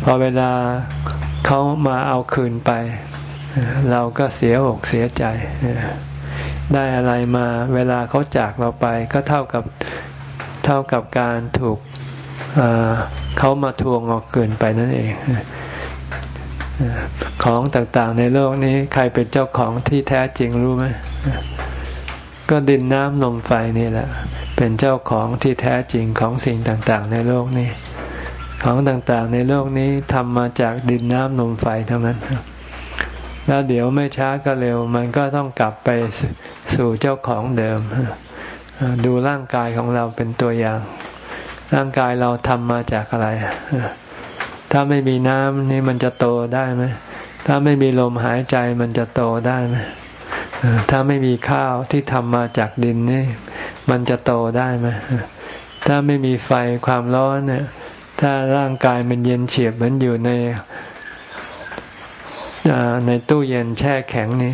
A: พอเวลาเขามาเอาคืนไป เราก็เสียอกเสียใจ ได้อะไรมาเวลาเขาจากเราไป ก็เท่ากับเท่ากับการถูกเขามาทวงเอาเกินไปนั่นเองของต่างๆในโลกนี้ใครเป็นเจ้าของที่แท้จริงรู้ไหมก็ดินน้ำลมไฟนี่แหละ เป็นเจ้าของที่แท้จริงของสิ่งต่างๆ ในโลกนี้ ของต่างๆ ในโลกนี้ทำมาจากดินน้ำลมไฟเท่านั้น แล้วเดี๋ยวไม่ช้าก็เร็ว มันก็ต้องกลับไปสู่เจ้าของเดิม ดูร่างกายของเราเป็นตัวอย่าง ร่างกายเราทำมาจากอะไร ถ้าไม่มีน้ำนี่มันจะโตได้ไหมถ้าไม่มีลมหายใจมันจะโตได้ไหมถ้าไม่มีข้าวที่ทำมาจากดินนี่ มันจะโตได้ไหมถ้าไม่มีไฟความร้อนเนี่ย ถ้าร่างกายมันเย็นเฉียบเหมือนอยู่ใน ในตู้เย็นแช่แข็งนี่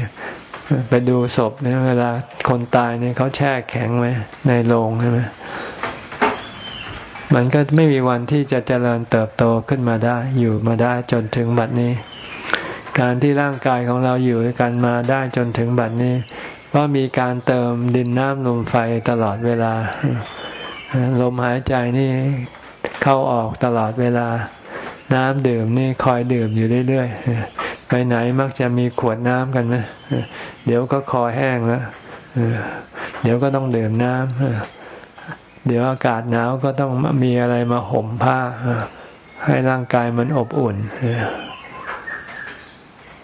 A: ไปดูศพเนี่ยเวลาคนตายเนี่ยเขาแช่แข็งไว้ในโรงใช่ไหมมันก็ไม่มีวันที่จะเจริญเติบโตขึ้นมาได้ อยู่มาได้จนถึงบัดนี้ การที่ร่างกายของเราอยู่กันมาได้จนถึงบัดนี้ เพราะมีการเติมดินน้ำลมไฟตลอดเวลา ลมหายใจนี่เข้าออกตลอดเวลา น้ำดื่มนี่คอยดื่มอยู่เรื่อยๆ ไปไหนมักจะมีขวดน้ำกันไหมเดี๋ยวก็คอแห้งแล้วเดี๋ยวก็ต้องดื่มน้ำเดี๋ยวอากาศหนาวก็ต้องมีอะไรมาห่มผ้า ให้ร่างกายมันอบอุ่น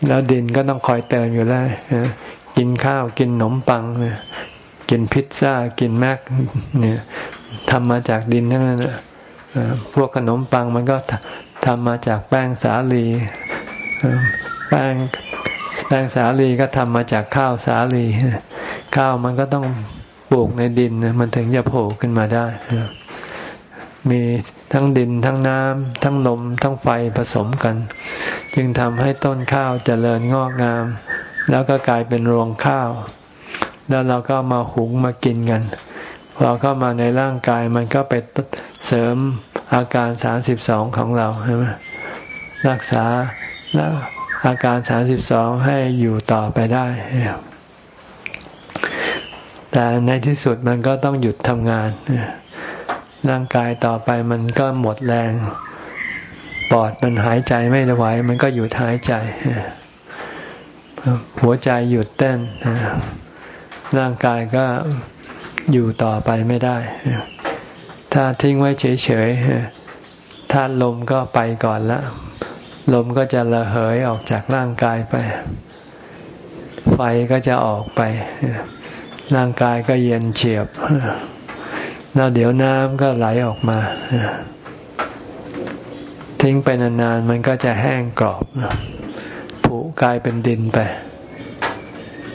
A: แล้วดินก็ต้องคอยเติมอยู่แล้วกินข้าวกินขนมปังกินพิซซ่ากินแม็กเนี่ยทำมาจากดินทั้งนั้นพวกขนมปังมันก็ทำมาจากแป้งสาลี แป้งแป้งสาลีก็ทำมาจากข้าวสาลี ข้าวมันก็ต้องปลูกในดินมันถึงจะโผล่ขึ้นมาได้ มีทั้งดินทั้งน้ำทั้งลมทั้งไฟผสมกัน จึงทำให้ต้นข้าวเจริญงอกงาม แล้วก็กลายเป็นรวงข้าว แล้วเราก็มาหุงมากินกันพอเข้ามาในร่างกายมันก็ไปเสริมอาการสามสิบสองของเราใช่ไหมรักษาแล้ว อาการสามสิบสองให้อยู่ต่อไปได้แต่ในที่สุดมันก็ต้องหยุดทำงานร่างกายต่อไปมันก็หมดแรง ปอดมันหายใจไม่ไหวมันก็หยุดหายใจ หัวใจหยุดเต้น ร่างกายก็อยู่ต่อไปไม่ได้ ถ้าทิ้งไว้เฉยๆถ้าลมก็ไปก่อนละ ลมก็จะระเหยออกจากร่างกายไป ไฟก็จะออกไป ร่างกายก็เย็นเฉียบ แล้วเดี๋ยวน้ำก็ไหลออกมา ทิ้งไปนานๆ มันก็จะแห้งกรอบ ผุกลายเป็นดินไป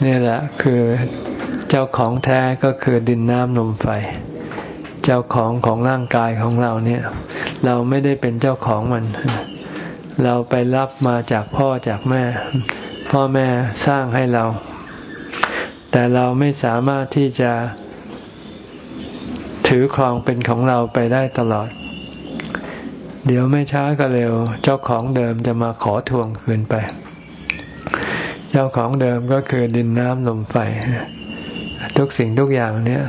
A: นี่แหละคือเจ้าของแท้ก็คือดินน้ำลมไฟ เจ้าของของร่างกายของเราเนี่ย เราไม่ได้เป็นเจ้าของมัน เราไปรับมาจากพ่อจากแม่ พ่อแม่สร้างให้เรา แต่เราไม่สามารถที่จะถือครองเป็นของเราไปได้ตลอด เดี๋ยวไม่ช้าก็เร็ว เจ้าของเดิมจะมาขอทวงคืนไป เจ้าของเดิมก็คือดินน้ำลมไฟ ทุกสิ่งทุกอย่างเนี่ย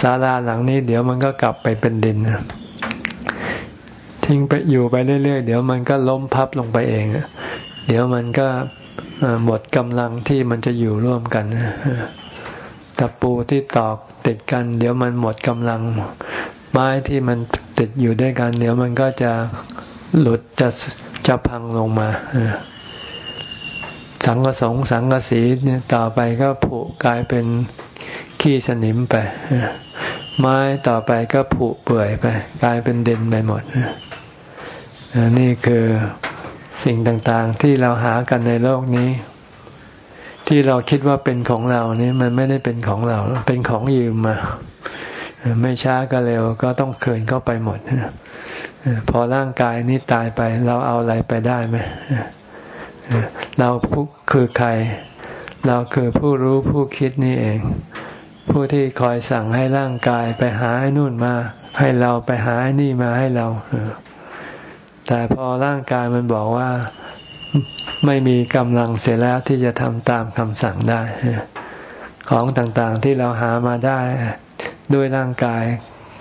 A: ศาลาหลังนี้ เดี๋ยวมันก็กลับไปเป็นดิน ทิ้งไปอยู่ไปเรื่อยๆ เดี๋ยวมันก็ล้มพับลงไปเองเดี๋ยวมันก็หมดกำลังที่มันจะอยู่ร่วมกันตะปูที่ตอกติดกัน เดี๋ยวมันหมดกำลัง ไม้ที่มันติดอยู่ด้วยกัน เดี๋ยวมันก็จะหลุดจะจะพังลงมาสังกสงสังกสีเนี่ยต่อไปก็ผุกลายเป็นขี้สนิมไปไม้ต่อไปก็ผุเปื่อยไป กลายเป็นเดินไปหมด นี่คือสิ่งต่างๆที่เราหากันในโลกนี้ ที่เราคิดว่าเป็นของเรานี่มันไม่ได้เป็นของเรา เป็นของยืมมา ไม่ช้าก็เร็วก็ต้องเคืนเข้าไปหมดพอร่างกายนี้ตายไป เราเอาอะไรไปได้ไหมเราคือใคร เราคือผู้รู้ผู้คิดนี่เอง ผู้ที่คอยสั่งให้ร่างกายไปหาให้นู่นมา ให้เราไปหาให้นี่มาให้เรา แต่พอร่างกายมันบอกว่าไม่มีกำลังเสียแล้วที่จะทำตามคำสั่งได้ ของต่างๆที่เราหามาได้ ด้วยร่างกาย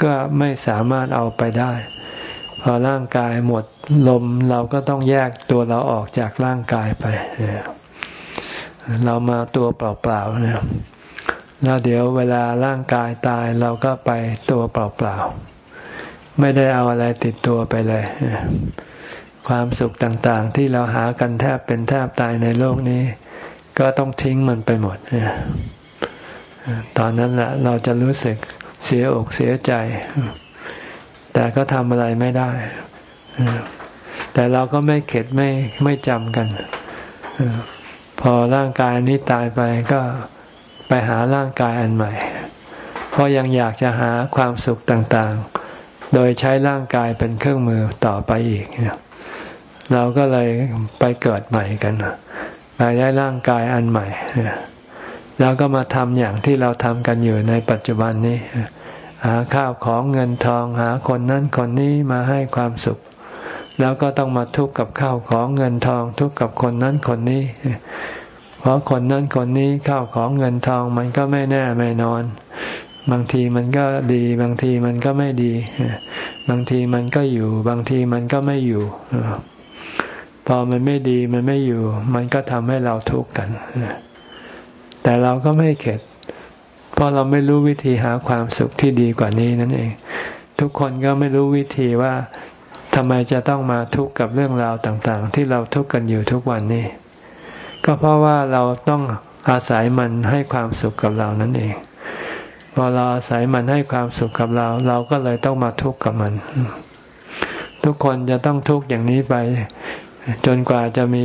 A: ก็ไม่สามารถเอาไปได้ พอร่างกายหมดลมเราก็ต้องแยกตัวเราออกจากร่างกายไป เรามาตัวเปล่าๆนี่ยแล้วเดี๋ยวเวลาร่างกายตายเราก็ไปตัวเปล่าๆ ไม่ได้เอาอะไรติดตัวไปเลย ความสุขต่างๆ ที่เราหากันแทบเป็นแทบตายในโลกนี้ ก็ต้องทิ้งมันไปหมดตอนนั้นแหละเราจะรู้สึกเสียอกเสียใจ แต่ก็ทำอะไรไม่ได้ แต่เราก็ไม่เข็ดไม่ไม่จำกัน พอร่างกายนี้ตายไปก็ไปหาร่างกายอันใหม่ เพราะยังอยากจะหาความสุขต่างๆ โดยใช้ร่างกายเป็นเครื่องมือต่อไปอีก เราก็เลยไปเกิดใหม่กันไปได้ร่างกายอันใหม่ แล้วก็มาทำอย่างที่เราทำกันอยู่ในปัจจุบันนี้ หาข้าวของเงินทองหาคนนั้นคนนี้มาให้ความสุข แล้วก็ต้องมาทุกข์กับข้าวของเงินทอง ทุกข์กับคนนั้นคนนี้ เพราะคนนั้นคนนี้ข้าวของเงินทองมันก็ไม่แน่ไม่นอน บางทีมันก็ดี บางทีมันก็ไม่ดี บางทีมันก็อยู่ บางทีมันก็ไม่อยู่ พอมันไม่ดีมันไม่อยู่ มันก็ทำให้เราทุกข์กัน แต่เราก็ไม่เข็ด เพราะเราไม่รู้วิธีหาความสุขที่ดีกว่านี้นั่นเอง ทุกคนก็ไม่รู้วิธีว่าทำไมจะต้องมาทุกข์กับเรื่องราวต่าง ๆ ที่เราทุกข์กันอยู่ทุกวันนี้ ก็เพราะว่าเราต้องอาศัยมันให้ความสุขกับเรานั่นเอง พอเราอาศัยมันให้ความสุขกับเรา เราก็เลยต้องมาทุกข์กับมัน ทุกคนจะต้องทุกข์อย่างนี้ไป จนกว่าจะมี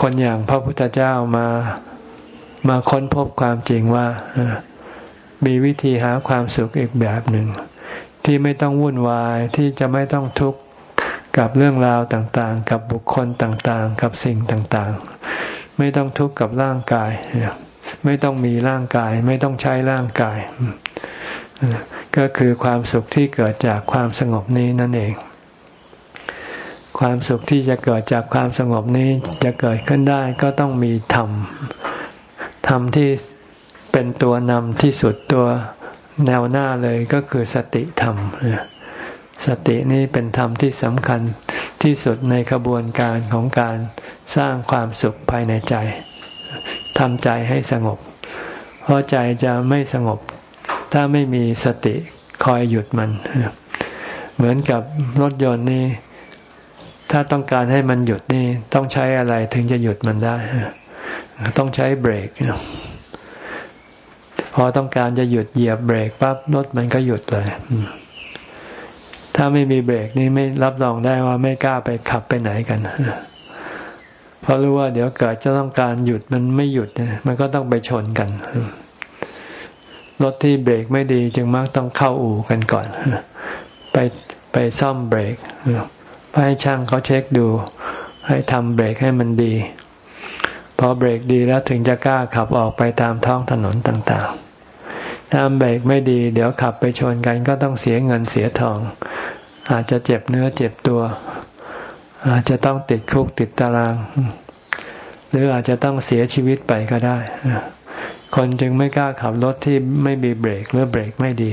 A: คนอย่างพระพุทธเจ้ามามาค้นพบความจริงว่ามีวิธีหาความสุขอีกแบบหนึ่ง ที่ไม่ต้องวุ่นวายที่จะไม่ต้องทุกข์กับเรื่องราวต่างๆ กับบุคคลต่างๆ กับสิ่งต่างๆ ไม่ต้องทุกข์กับร่างกาย ไม่ต้องมีร่างกาย ไม่ต้องใช้ร่างกาย ก็คือความสุขที่เกิดจากความสงบนี้นั่นเอง ความสุขที่จะเกิดจากความสงบนี้จะเกิดขึ้นได้ก็ต้องมีธรรมธรรมที่เป็นตัวนำที่สุดตัวแนวหน้าเลยก็คือสติธรรมสตินี้เป็นธรรมที่สำคัญที่สุดในขบวนการของการสร้างความสุขภายในใจ ทำใจให้สงบ เพราะใจจะไม่สงบ ถ้าไม่มีสติคอยหยุดมัน เหมือนกับรถยนต์นี่ ถ้าต้องการให้มันหยุดนี่ ต้องใช้อะไรถึงจะหยุดมันได้ ต้องใช้เบรกพอต้องการจะหยุดเหยียบเบรกปั๊บรถมันก็หยุดเลยถ้าไม่มีเบรกนี่ไม่รับรองได้ว่าไม่กล้าไปขับไปไหนกันเราะรู้ว่าเดี๋ยวเกิดจะต้องการหยุดมันไม่หยุดมันก็ต้องไปชนกันรถที่เบรกไม่ดีจึงมักต้องเข้าอู่กันก่อน ไปไปซ่อมเบรกไปให้ช่างเขาเช็คดู ให้ทำเบรกให้มันดี พอเบรกดีแล้วถึงจะกล้าขับออกไปตามท้องถนนต่างๆ ถ้าเบรกไม่ดี เดี๋ยวขับไปชนกันก็ต้องเสียเงินเสียทอง อาจจะเจ็บเนื้อเจ็บตัว อาจจะต้องติดคุกติดตาราง หรืออาจจะต้องเสียชีวิตไปก็ได้ คนจึงไม่กล้าขับรถที่ไม่มีเบรกหรือเบรกไม่ดี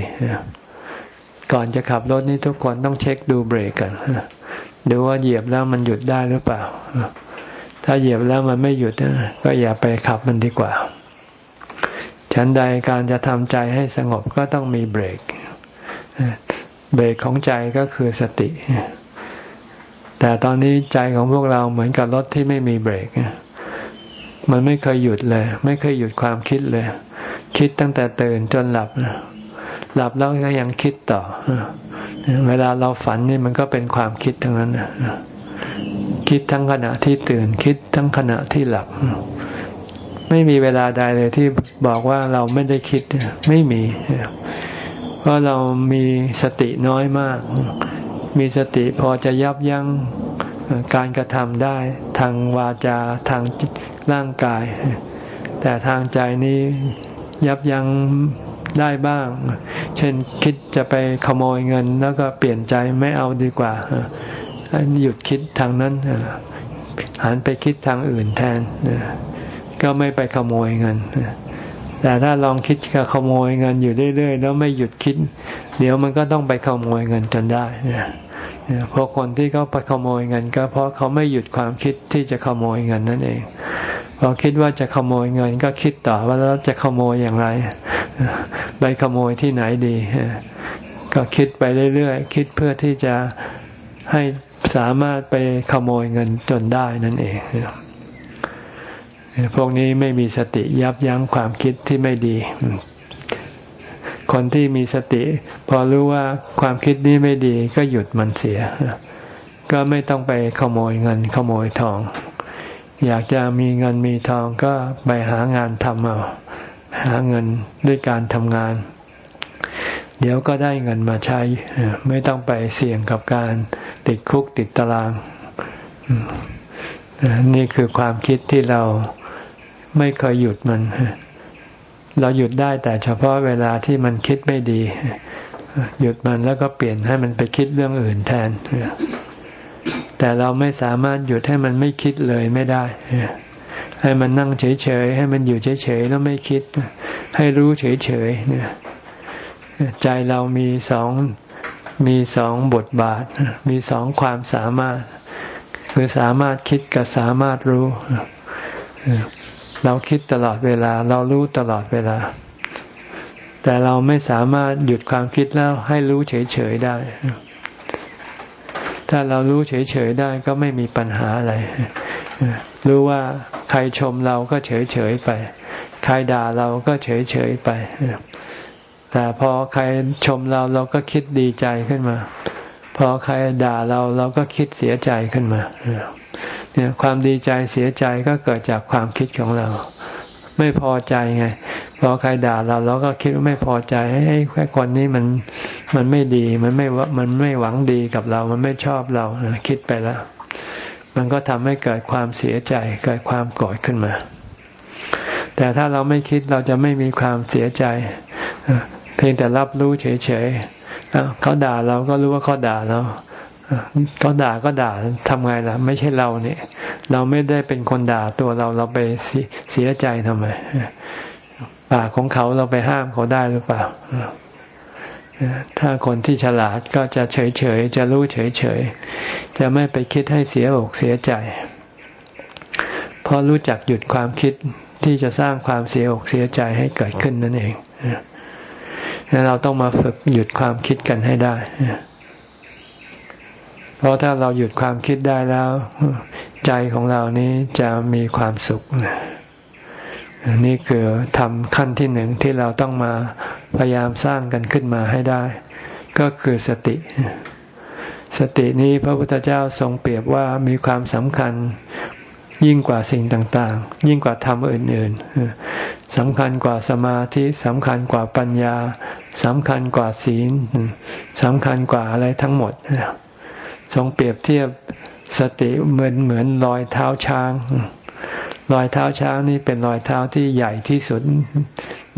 A: ก่อนจะขับรถนี่ทุกคนต้องเช็คดูเบรกกันดูว่าเหยียบแล้วมันหยุดได้หรือเปล่า ถ้าเหยียบแล้วมันไม่หยุดก็อย่าไปขับมันดีกว่า ฉันใดการจะทำใจให้สงบก็ต้องมีเบรก เบรกของใจก็คือสติ แต่ตอนนี้ใจของพวกเราเหมือนกับรถที่ไม่มีเบรกมันไม่เคยหยุดเลย ไม่เคยหยุดความคิดเลย คิดตั้งแต่ตื่นจนหลับหลับแล้วก็ยังคิดต่อ เวลาเราฝันนี่มันก็เป็นความคิดทั้งนั้นคิดทั้งขณะที่ตื่น คิดทั้งขณะที่หลับ ไม่มีเวลาใดเลยที่บอกว่าเราไม่ได้คิดไม่มี เพราะเรามีสติน้อยมาก มีสติพอจะยับยั้งการกระทำได้ทางวาจาทางร่างกาย แต่ทางใจนี้ยับยั้งได้บ้าง เช่นคิดจะไปขโมยเงินแล้วก็เปลี่ยนใจไม่เอาดีกว่าหยุดคิดทางนั้นหันไปคิดทางอื่นแทนก็ไม่ไปขโมยเงินแต่ถ้าลองคิดกับขโมยเงินอยู่เรื่อยๆแล้วไม่หยุดคิด เดี๋ยวมันก็ต้องไปขโมยเงินจนได้เพราะคนที่เขาไปขโมยเงินก็เพราะเขาไม่หยุดความคิดที่จะขโมยเงินนั่นเองพอคิดว่าจะขโมยเงินก็คิดต่อว่าแล้วจะขโมยอย่างไร ไปขโมยที่ไหนดี ก็คิดไปเรื่อยๆ คิดเพื่อที่จะให้สามารถไปขโมยเงินจนได้นั่นเอง พวกนี้ไม่มีสติยับยั้งความคิดที่ไม่ดี คนที่มีสติ พอรู้ว่าความคิดนี้ไม่ดีก็หยุดมันเสีย ก็ไม่ต้องไปขโมยเงินขโมยทอง อยากจะมีเงินมีทองก็ไปหางานทำเอา หาเงินด้วยการทำงาน เดี๋ยวก็ได้เงินมาใช้ ไม่ต้องไปเสี่ยงกับการติดคุกติดตาราง นี่คือความคิดที่เราไม่เคยหยุดมัน เราหยุดได้แต่เฉพาะเวลาที่มันคิดไม่ดี หยุดมันแล้วก็เปลี่ยนให้มันไปคิดเรื่องอื่นแทน แต่เราไม่สามารถหยุดให้มันไม่คิดเลยไม่ได้ ให้มันนั่งเฉยๆให้มันอยู่เฉยๆแล้วไม่คิด ให้รู้เฉยๆเนี่ยใจเรามีสองมีสองบทบาท มีสองความสามารถ คือสามารถคิดกับสามารถรู้ เราคิดตลอดเวลา เรารู้ตลอดเวลา แต่เราไม่สามารถหยุดความคิดแล้วให้รู้เฉยๆได้ ถ้าเรารู้เฉยๆได้ก็ไม่มีปัญหาอะไร รู้ว่าใครชมเราก็เฉยๆไป ใครด่าเราก็เฉยๆไป แต่พอใครชมเราเราก็คิดดีใจขึ้นมา พอใครด่าเราเราก็คิดเสียใจขึ้นมา เนี่ยความดีใจเสียใจก็เกิดจากความคิดของเรา ไม่พอใจไง พอใครด่าเราเราก็คิดว่าไม่พอใจให้แค่คนนี้มันมันไม่ดีมันไม่ว่ามันไม่หวังดีกับเรา มันไม่ชอบเราคิดไปแล้ว มันก็ทำให้เกิดความเสียใจเกิดความโกรธขึ้นมา แต่ถ้าเราไม่คิดเราจะไม่มีความเสียใจเพียงแต่รับรู้เฉยๆเขาด่าเราก็รู้ว่าเขาด่าเรา เขาด่าก็ด่าทำไงล่ะ ไม่ใช่เราเนี่ย เราไม่ได้เป็นคนด่าตัวเราเราไปเสียใจทำไมปากของเขาเราไปห้ามเขาได้หรือเปล่าถ้าคนที่ฉลาดก็จะเฉยๆจะรู้เฉยๆจะไม่ไปคิดให้เสียอกเสียใจ เพราะรู้จักหยุดความคิดที่จะสร้างความเสียอกเสียใจให้เกิดขึ้นนั่นเองเราต้องมาฝึกหยุดความคิดกันให้ได้ ราะถ้าเราหยุดความคิดได้แล้ว ใจของเรานี้จะมีความสุขนี่คือทำขั้นที่หนึ่งที่เราต้องมาพยายามสร้างกันขึ้นมาให้ได้ ก็คือสติ สตินี้พระพุทธเจ้าทรงเปรียบว่ามีความสำคัญยิ่งกว่าสิ่งต่างๆ ยิ่งกว่าธรรมอื่นๆสำคัญกว่าสมาธิสำคัญกว่าปัญญาสำคัญกว่าศีลสำคัญกว่าอะไรทั้งหมด ทรงเปรียบเทียบสติเหมือนเหมือนรอยเท้าช้าง รอยเท้าช้างนี่เป็นรอยเท้าที่ใหญ่ที่สุด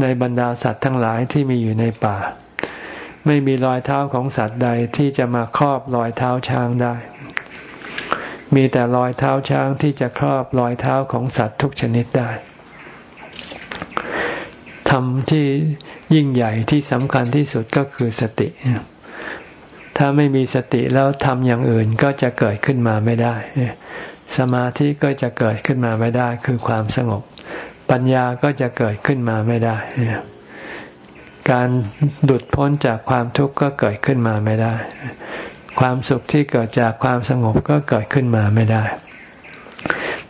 A: ในบรรดาสัตว์ทั้งหลายที่มีอยู่ในป่า ไม่มีรอยเท้าของสัตว์ใดที่จะมาครอบรอยเท้าช้างได้ มีแต่รอยเท้าช้างที่จะครอบรอยเท้าของสัตว์ทุกชนิดได้ธรรมที่ยิ่งใหญ่ที่สำคัญที่สุดก็คือสติ ถ้าไม่มีสติแล้วทำอย่างอื่นก็จะเกิดขึ้นมาไม่ได้ สมาธิก็จะเกิดขึ้นมาไม่ได้ คือความสงบ ปัญญาก็จะเกิดขึ้นมาไม่ได้ การดุดพ้นจากความทุกข์ก็เกิดขึ้นมาไม่ได้ ความสุขที่เกิดจากความสงบก็เกิดขึ้นมาไม่ได้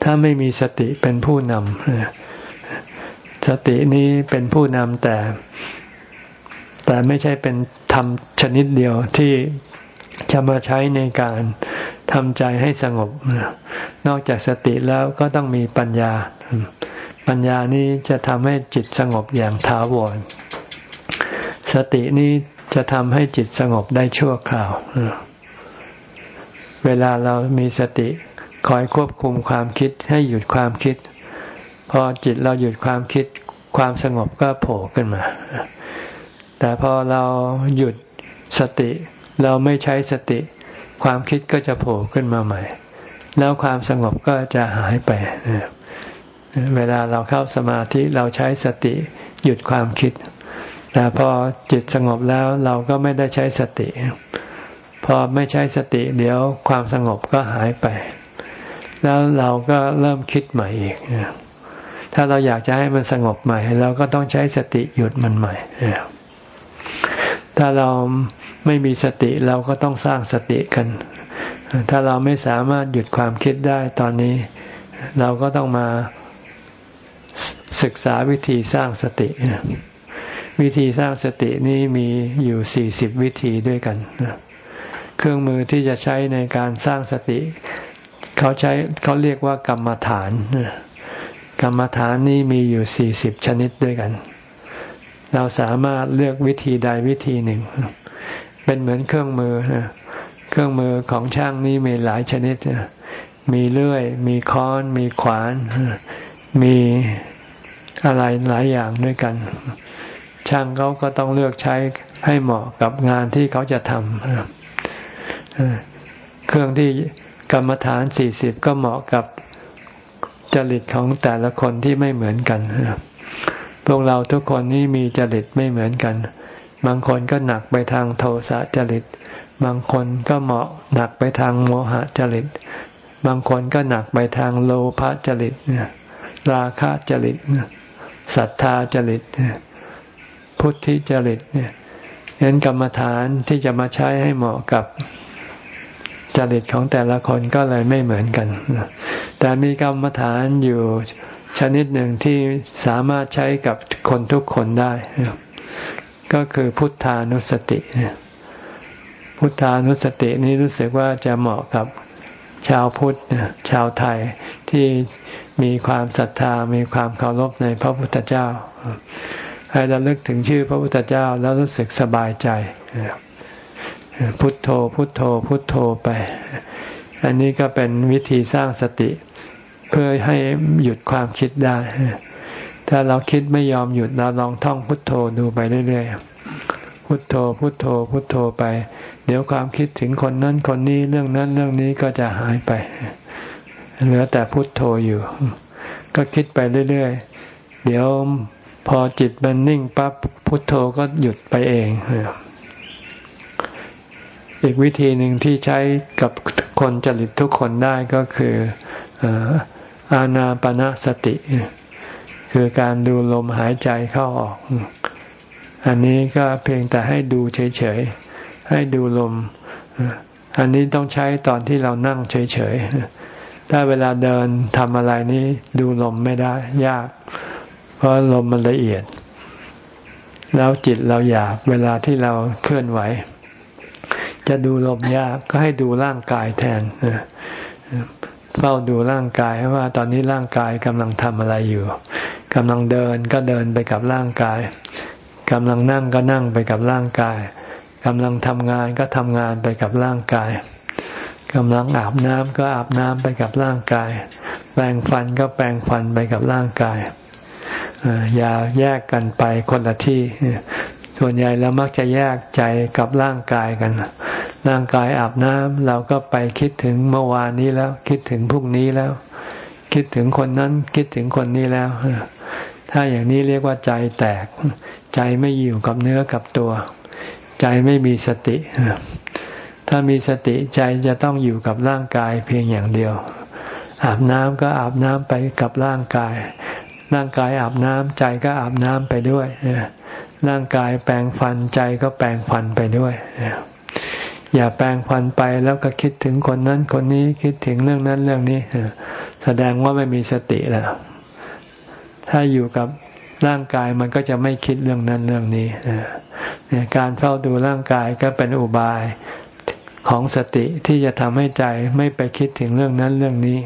A: ถ้าไม่มีสติเป็นผู้นำสตินี้เป็นผู้นำแต่ แต่ไม่ใช่เป็นธรรมชนิดเดียวที่จะมาใช้ในการทำใจให้สงบ นอกจากสติแล้วก็ต้องมีปัญญา ปัญญานี้จะทำให้จิตสงบอย่างถาวร สตินี้จะทำให้จิตสงบได้ชั่วคราว เวลาเรามีสติคอยควบคุมความคิดให้หยุดความคิด พอจิตเราหยุดความคิดความสงบก็โผล่ขึ้นมา แต่พอเราหยุดสติ เราไม่ใช้สติ ความคิดก็จะโผล่ขึ้นมาใหม่ แล้วความสงบก็จะหายไป เวลาเราเข้าสมาธิเราใช้สติหยุดความคิด แต่พอจิตสงบแล้วเราก็ไม่ได้ใช้สติ พอไม่ใช้สติ เดี๋ยวความสงบก็หายไป แล้วเราก็เริ่มคิดใหม่อีกถ้าเราอยากจะให้มันสงบใหม่ เราก็ต้องใช้สติหยุดมันใหม่ ถ้าเราไม่มีสติเราก็ต้องสร้างสติกัน ถ้าเราไม่สามารถหยุดความคิดได้ตอนนี้ เราก็ต้องมาศึกษาวิธีสร้างสติ วิธีสร้างสตินี้มีอยู่สี่สิบวิธีด้วยกัน เครื่องมือที่จะใช้ในการสร้างสติ เขาใช้เขาเรียกว่ากรรมฐาน กรรมฐานนี่มีอยู่สี่สิบชนิดด้วยกัน เราสามารถเลือกวิธีใดวิธีหนึ่ง เป็นเหมือนเครื่องมือเครื่องมือของช่างนี่มีหลายชนิด มีเลื่อย มีค้อน มีขวาน มีอะไรหลายอย่างด้วยกัน ช่างเขาก็ต้องเลือกใช้ให้เหมาะกับงานที่เขาจะทำเครื่องที่กรรมฐานสี่สิบก็เหมาะกับจริตของแต่ละคนที่ไม่เหมือนกัน พวกเราทุกคนนี้มีจริตไม่เหมือนกัน บางคนก็หนักไปทางโทสะจริต บางคนก็เหมาะหนักไปทางโมหะจริต บางคนก็หนักไปทางโลภะจริตราคะจริตศรัทธาจริตพุทธิจริตเนี่ยงั้นกรรมฐานที่จะมาใช้ให้เหมาะกับจริตของแต่ละคนก็เลยไม่เหมือนกัน แต่มีกรรมฐานอยู่ ชนิดหนึ่งที่สามารถใช้กับคนทุกคนได้ ก็คือพุทธานุสติ พุทธานุสตินี้รู้สึกว่าจะเหมาะกับชาวพุทธชาวไทยที่มีความศรัทธามีความเคารพในพระพุทธเจ้า ให้ระลึกถึงชื่อพระพุทธเจ้าแล้วรู้สึกสบายใจ พุทโธพุทโธพุทโธไป อันนี้ก็เป็นวิธีสร้างสติ เพื่อให้หยุดความคิดได้ ถ้าเราคิดไม่ยอมหยุดเราลองท่องพุทโธดูไปเรื่อยๆ พุทโธ พุทโธ พุทโธไป เดี๋ยวความคิดถึงคนนั้นคนนี้เรื่องนั้นเรื่องนี้ก็จะหายไป เหลือแต่พุทโธอยู่ ก็คิดไปเรื่อยๆ เดี๋ยวพอจิตมันนิ่งปั๊บพุทโธก็หยุดไปเองอีกวิธีหนึ่งที่ใช้กับคนจริตทุกคนได้ก็คืออ อานาปณะสติ คือการดูลมหายใจเข้าออก อันนี้ก็เพียงแต่ให้ดูเฉยๆ ให้ดูลม อันนี้ต้องใช้ตอนที่เรานั่งเฉยๆ ถ้าเวลาเดินทำอะไรนี้ดูลมไม่ได้ ยาก เพราะลมมันละเอียด แล้วจิตเราอยากเวลาที่เราเคลื่อนไหว จะดูลมยากก็ให้ดูร่างกายแทน เฝ้าดูร่างกายว่าตอนนี้ร่างกายกำลังทำอะไรอยู่กำลังเดินก็เดินไปกับร่างกายกำลังนั่งก็นั่งไปกับร่างกายกำลังทำงานก็ทำงานไปกับร่างกายกำลังอาบน้ำก็อาบน้ำไปกับร่างกาย แปรงฟันก็แปรงฟันไปกับร่างกายอย่าแยกกันไปคนละที่ ส่วนใหญ่เรามักจะแยกใจกับร่างกายกัน ร่างกายอาบน้ำเราก็ไปคิดถึงเมื่อวานนี้แล้ว คิดถึงพรุ่งนี้แล้ว คิดถึงคนนั้นคิดถึงคนนี้แล้ว ถ้าอย่างนี้เรียกว่าใจแตก ใจไม่อยู่กับเนื้อกับตัว ใจไม่มีสติ ถ้ามีสติใจจะต้องอยู่กับร่างกายเพียงอย่างเดียว อาบน้ำก็อาบน้ำไปกับร่างกาย ร่างกายอาบน้ำใจก็อาบน้ำไปด้วย ร่างกายแปลงฟันใจก็แปลงฟันไปด้วย อย่าแปลงฟันไปแล้วก็คิดถึงคนนั้นคนนี้คิดถึงเรื่องนั้นเรื่องนี้ แสดงว่าไม่มีสติแล้ว ถ้าอยู่กับร่างกายมันก็จะไม่คิดเรื่องนั้นเรื่องนี้การเฝ้าดูร่างกายก็เป็นอุบายของสติที่จะทำให้ใจไม่ไปคิดถึงเรื่องนั้นเรื่องนี้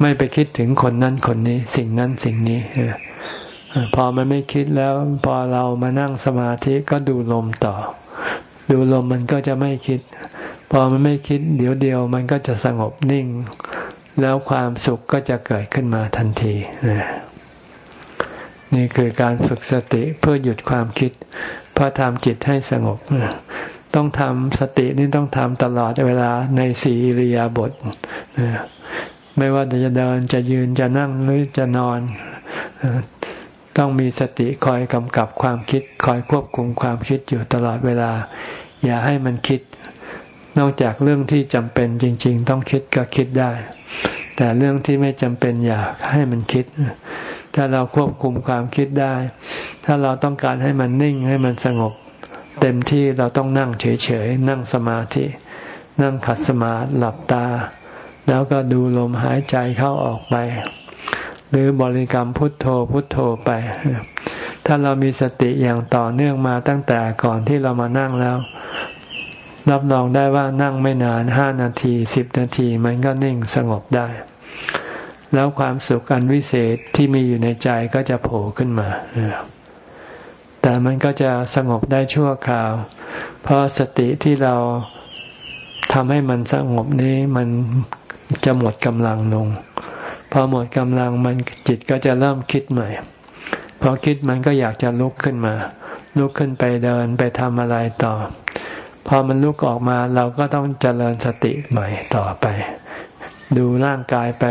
A: ไม่ไปคิดถึงคนนั้นคนนี้ สิ่งนั้นสิ่งนี้ พอมันไม่คิดแล้ว พอเรามานั่งสมาธิก็ดูลมต่อ ดูลมมันก็จะไม่คิด พอมันไม่คิด เดี๋ยวเดียวมันก็จะสงบนิ่ง แล้วความสุขก็จะเกิดขึ้นมาทันทีนี่คือการฝึกสติเพื่อหยุดความคิดเพื่อทำจิตให้สงบต้องทำสตินี่ต้องทำตลอดเวลาในสีริยาบทไม่ว่าจะเดินจะยืนจะนั่งหรือจะนอน ต้องมีสติคอยกำกับความคิด คอยควบคุมความคิดอยู่ตลอดเวลา อย่าให้มันคิด นอกจากเรื่องที่จำเป็นจริง ๆ ต้องคิดก็คิดได้ แต่เรื่องที่ไม่จำเป็นอย่าให้มันคิด ถ้าเราควบคุมความคิดได้ ถ้าเราต้องการให้มันนิ่งให้มันสงบ เต็มที่เราต้องนั่งเฉยๆนั่งสมาธิ นั่งขัดสมาธิหลับตา แล้วก็ดูลมหายใจเข้าออกไป หรือบริกรรมพุทโธพุทโธไป ถ้าเรามีสติอย่างต่อเนื่องมาตั้งแต่ก่อนที่เรามานั่งแล้ว รับรองได้ว่านั่งไม่นานห้านาทีสิบนาทีมันก็นิ่งสงบได้ แล้วความสุขอันวิเศษที่มีอยู่ในใจก็จะโผล่ขึ้นมาแต่มันก็จะสงบได้ชั่วคราว เพราะสติที่เราทำให้มันสงบนี้มันจะหมดกำลังลง พอหมดกำลังมันจิตก็จะเริ่มคิดใหม่ พอคิดมันก็อยากจะลุกขึ้นมา ลุกขึ้นไปเดินไปทำอะไรต่อ พอมันลุกออกมาเราก็ต้องเจริญสติใหม่ต่อไป ดูร่างกายไป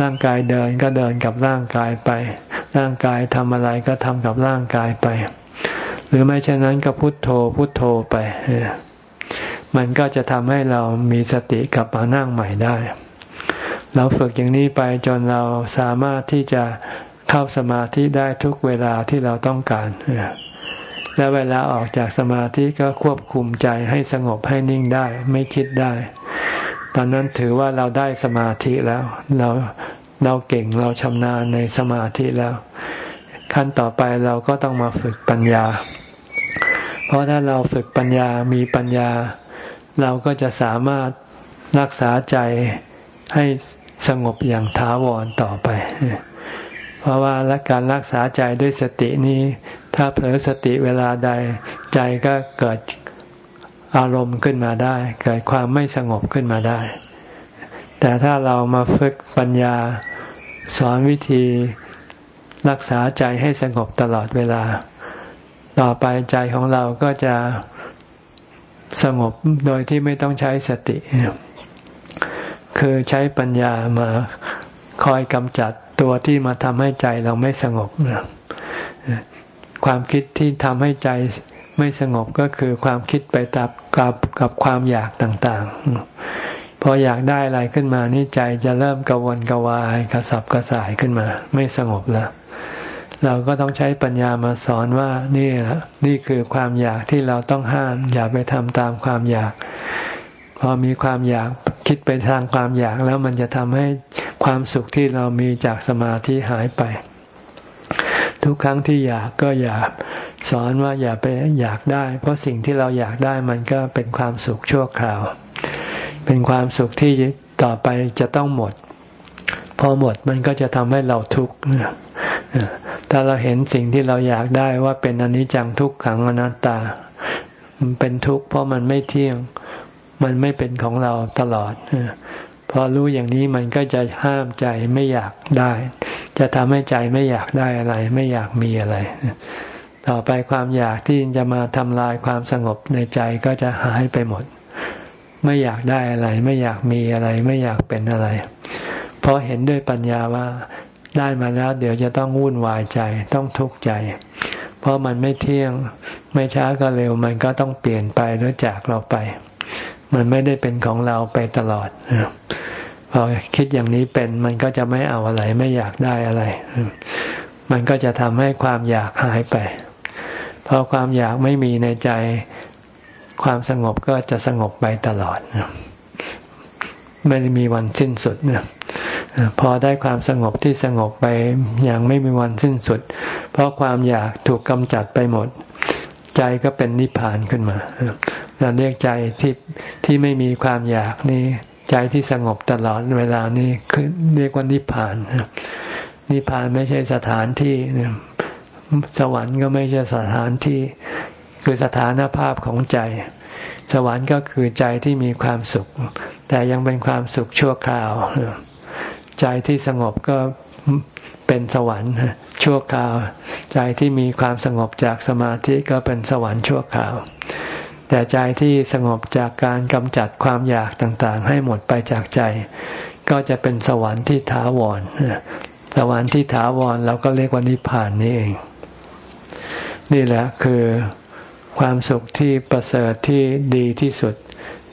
A: ร่างกายเดินก็เดินกับร่างกายไป ร่างกายทำอะไรก็ทำกับร่างกายไป หรือไม่เช่นนั้นก็พุโทโธพุโทโธไปมันก็จะทำให้เรามีสติกลับมานั่งใหม่ได้ เราฝึกอย่างนี้ไปจนเราสามารถที่จะเข้าสมาธิได้ทุกเวลาที่เราต้องการและเวลาออกจากสมาธิก็ควบคุมใจให้สงบให้นิ่งได้ ไม่คิดได้ ตอนนั้นถือว่าเราได้สมาธิแล้ว เราเราเก่งเราชำนาญในสมาธิแล้ว ขั้นต่อไปเราก็ต้องมาฝึกปัญญา เพราะถ้าเราฝึกปัญญามีปัญญา เราก็จะสามารถรักษาใจให้ สงบอย่างถาวรต่อไป เพราะว่าและการรักษาใจด้วยสตินี้ ถ้าเผลอสติเวลาใด ใจก็เกิดอารมณ์ขึ้นมาได้ เกิดความไม่สงบขึ้นมาได้ แต่ถ้าเรามาฝึกปัญญาสอนวิธีรักษาใจให้สงบตลอดเวลา ต่อไปใจของเราก็จะสงบโดยที่ไม่ต้องใช้สติ คือใช้ปัญญามาคอยกำจัดตัวที่มาทำให้ใจเราไม่สงบความคิดที่ทำให้ใจไม่สงบก็คือความคิดไปตับกับกับความอยากต่างๆ พออยากได้อะไรขึ้นมานี่ใจจะเริ่มกวนกวายกระสับกระส่ายขึ้นมา ไม่สงบแล้วเราก็ต้องใช้ปัญญามาสอนว่านี่แหละนี่คือความอยากที่เราต้องห้าม อย่าไปทำตามความอยาก พอมีความอยาก คิดไปทางความอยากแล้วมันจะทำให้ความสุขที่เรามีจากสมาธิหายไป ทุกครั้งที่อยากก็อยากสอนว่าอย่าไปอยากได้ เพราะสิ่งที่เราอยากได้มันก็เป็นความสุขชั่วคราว เป็นความสุขที่ต่อไปจะต้องหมด พอหมดมันก็จะทำให้เราทุกข์ถ้าเราเห็นสิ่งที่เราอยากได้ว่าเป็นอนิจจังทุกขังอนัตตา มันเป็นทุกข์เพราะมันไม่เที่ยง มันไม่เป็นของเราตลอดพอรู้อย่างนี้มันก็จะห้ามใจไม่อยากได้ จะทำให้ใจไม่อยากได้อะไร ไม่อยากมีอะไร ต่อไปความอยากที่จะมาทำลายความสงบในใจก็จะหายไปหมด ไม่อยากได้อะไร ไม่อยากมีอะไร ไม่อยากเป็นอะไร เพราะเห็นด้วยปัญญาว่าได้มาแล้ว เดี๋ยวจะต้องวุ่นวายใจต้องทุกข์ใจ เพราะมันไม่เที่ยงไม่ช้าก็เร็วมันก็ต้องเปลี่ยนไปหรือจากเราไป มันไม่ได้เป็นของเราไปตลอดพอคิดอย่างนี้เป็นมันก็จะไม่เอาอะไร ไม่อยากได้อะไร มันก็จะทำให้ความอยากหายไปพอความอยากไม่มีในใจความสงบก็จะสงบไปตลอดไม่มีวันสิ้นสุดพอได้ความสงบที่สงบไปอย่างไม่มีวันสิ้นสุด เพราะความอยากถูกกำจัดไปหมด ใจก็เป็นนิพพานขึ้นมา เราเรียกใจที่ที่ไม่มีความอยากนี่ใจที่สงบตลอดเวลานี้คือเรียกว่านิพพานนิพพานไม่ใช่สถานที่สวรรค์ก็ไม่ใช่สถานที่ คือสถานภาพของใจ สวรรค์ก็คือใจที่มีความสุข แต่ยังเป็นความสุขชั่วคราว ใจที่สงบก็เป็นสวรรค์ชั่วคราว ใจที่มีความสงบจากสมาธิก็เป็นสวรรค์ชั่วคราว แต่ใจที่สงบจากการกำจัดความอยากต่างๆ ให้หมดไปจากใจ ก็จะเป็นสวรรค์ที่ถาวรสวรรค์ที่ถาวรเราก็เรียกว่านิพพานนี่เอง นี่แหละคือความสุขที่ประเสริฐที่ดีที่สุด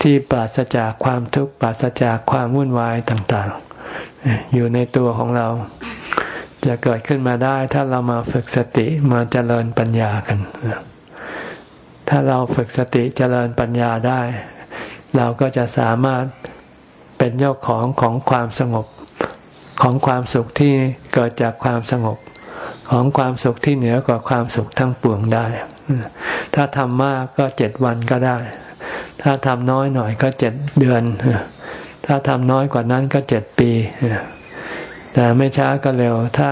A: ที่ปราศจากความทุกข์ปราศจากความวุ่นวายต่างๆ อยู่ในตัวของเรา จะเกิดขึ้นมาได้ถ้าเรามาฝึกสติมาเจริญปัญญากัน ถ้าเราฝึกสติเจริญปัญญาได้ เราก็จะสามารถเป็นเจ้าของของความสงบของความสุขที่เกิดจากความสงบ ของความสุขที่เหนือกว่าความสุขทั้งปวงได้ ถ้าทำมากก็เจ็ดวันก็ได้ ถ้าทำน้อยหน่อยก็เจ็ดเดือน ถ้าทำน้อยกว่านั้นก็เจ็ดปี แต่ไม่ช้าก็เร็ว ถ้า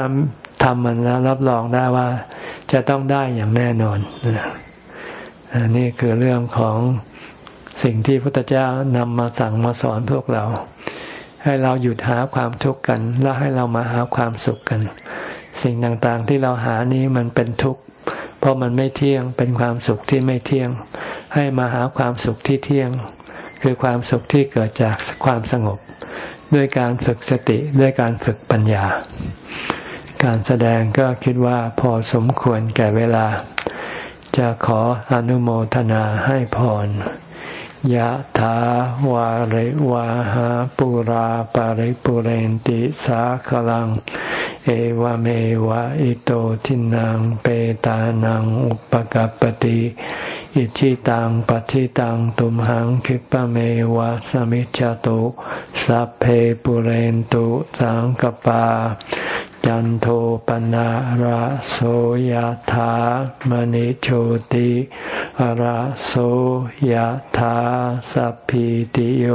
A: ทำมันแล้วรับรองได้ว่าจะต้องได้อย่างแน่นอน นี่คือเรื่องของสิ่งที่พระพุทธเจ้านำมาสั่งมาสอนพวกเรา ให้เราหยุดหาความทุกข์กัน แล้วให้เรามาหาความสุขกัน สิ่งต่างๆที่เราหานี้มันเป็นทุกข์เพราะมันไม่เที่ยงเป็นความสุขที่ไม่เที่ยง ให้มาหาความสุขที่เที่ยง คือความสุขที่เกิดจากความสงบ ด้วยการฝึกสติด้วยการฝึกปัญญา การแสดงก็คิดว่าพอสมควรแก่เวลา จะขออนุโมทนาให้พรยะถาวาริวาหาปุราปาริปุเรนติสาขลัง เอวเมวะอิโตทินังเปตานังอุปกัปติอิชิตังปฏิตังตุมหังคิปะเมวะสมิจจตุสัพเพปุเรนตุสังกปา จันโทปนะระโสยธามณิโชติระโสยธาสัพพิติโย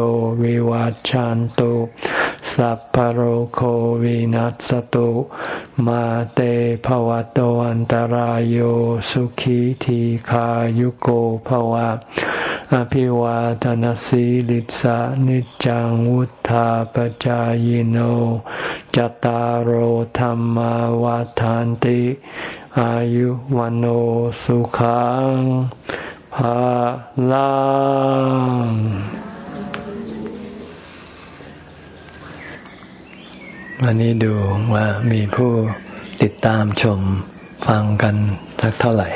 A: วิวัจจันตุสัพพโรโควินัสตุมาเตภวะตวันตารโยสุขีทีขายุโกภวะ อภิวาทนสีลิสานิจังวุธาปจายโนจตารโหธรรมวาทานติ อายุวันโอสุขังภาลังวันนี้ดูว่ามีผู้ติดตามชมฟังกันสักเท่าไหร่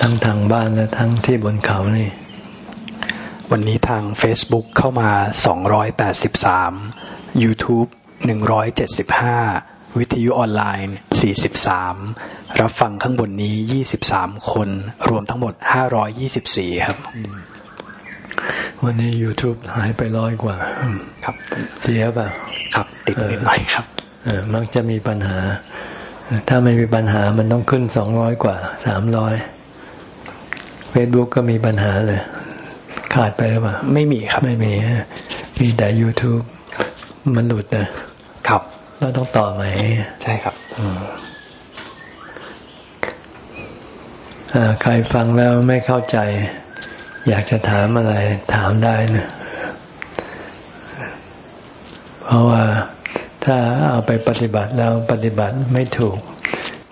A: ทั้งทางบ้านและทั้งที่บนเขานี่
B: วันนี้ทาง Facebook เข้ามา 283 YouTube 175 วิทยุออนไลน์ 43 รับฟังข้างบนนี้ 23 คน รวมทั้งหมด 524 ครับ
A: วันนี้ YouTube หายไปร้อยกว่า
B: ครับ
A: เสียป่ะ
B: ครับ ติดนิดหน่อยครับ
A: เออมักจะมีปัญหา ถ้าไม่มีปัญหามันต้องขึ้นสองร้อยกว่าสามร้อยเฟซบุ๊กก็มีปัญหาเลย ขาดไปหรือเปล่า
B: ไม่มีครับ
A: ไม่มี มีแต่ YouTube มันหลุดนะครับ เราต้องต่อใหม่
B: ใช่ครับ
A: อ่าใครฟังแล้วไม่เข้าใจ อยากจะถามอะไรถามได้นะ เพราะว่าถ้าเอาไปปฏิบัติแล้วปฏิบัติไม่ถูก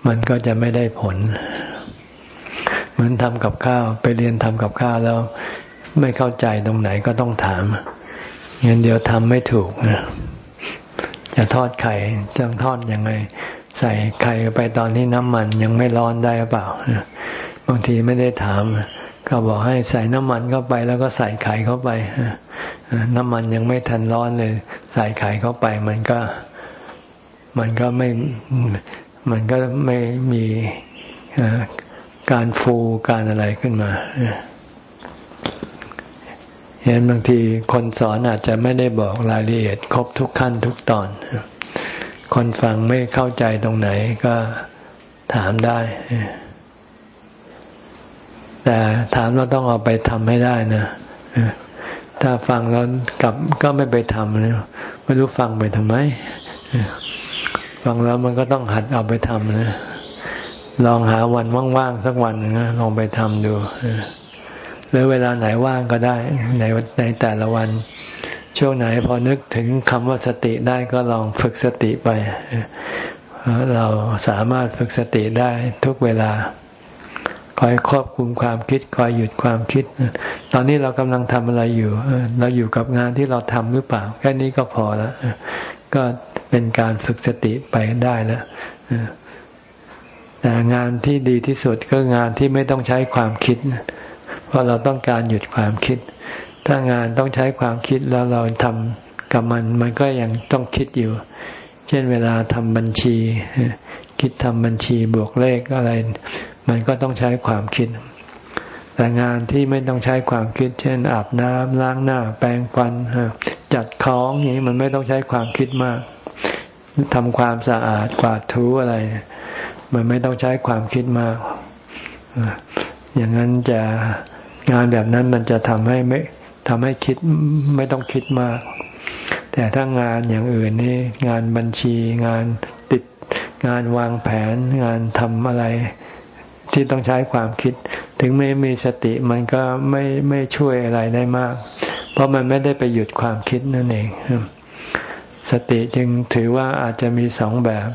A: มันก็จะไม่ได้ผล เหมือนทำกับข้าว ไปเรียนทำกับข้าวแล้ว ไม่เข้าใจตรงไหนก็ต้องถามงั้นเดี๋ยวทำไม่ถูกนะ จะทอดไข่จะทอดยังไง ใส่ไข่ไปตอนที่น้ำมันยังไม่ร้อนได้หรือเปล่าบางทีไม่ได้ถามก็บอกให้ใส่น้ำมันเข้าไปแล้วก็ใส่ไข่เข้าไปน้ำมันยังไม่ทันร้อนเลย ใส่ไข่เข้าไป มันก็ มันก็ไม่ มันก็ไม่มีการฟูการอะไรขึ้นมา เห็นบางทีคนสอนอาจจะไม่ได้บอกรายละเอียด ครบทุกขั้นทุกตอน คนฟังไม่เข้าใจตรงไหนก็ถามได้ แต่ถามเราต้องเอาไปทำให้ได้นะถ้าฟังแล้วกลับก็ไม่ไปทำนะไม่รู้ฟังไปทำไม ฟังแล้วมันก็ต้องหัดเอาไปทำนะ ลองหาวันว่างๆสักวันนะลองไปทำดู หรือเวลาไหนว่างก็ได้ในในแต่ละวัน ช่วงไหนพอนึกถึงคำว่าสติได้ก็ลองฝึกสติไป เราสามารถฝึกสติได้ทุกเวลา คอยควบคุมความคิด คอยหยุดความคิด ตอนนี้เรากำลังทำอะไรอยู่ เราอยู่กับงานที่เราทำหรือเปล่า แค่นี้ก็พอแล้ว ก็เป็นการฝึกสติไปได้แล้วแต่งานที่ดีที่สุดก็งานที่ไม่ต้องใช้ความคิด เพราะเราต้องการหยุดความคิด ถ้างานต้องใช้ความคิดแล้วเราทำกับมัน มันก็ยังต้องคิดอยู่ เช่นเวลาทำบัญชี คิดทำบัญชีบวกเลขอะไร มันก็ต้องใช้ความคิด แต่งานที่ไม่ต้องใช้ความคิด เช่น อาบน้ำล้างหน้า แปรงฟันจัดของอย่างนี้มันไม่ต้องใช้ความคิดมากทำความสะอาดกวาดถูอะไร มันไม่ต้องใช้ความคิดมาก อย่างนั้นจะ งานแบบนั้นมันจะทำให้ไม่ทำให้คิดไม่ต้องคิดมาก แต่ถ้างานอย่างอื่นนี่งานบัญชีงานติดงานวางแผน งานทำอะไร ที่ต้องใช้ความคิด ถึงไม่มีสติมันก็ไม่ไม่ช่วยอะไรได้มาก เพราะมันไม่ได้ไปหยุดความคิดนั่นเอง สติจึงถือว่าอาจจะมีสองแบบ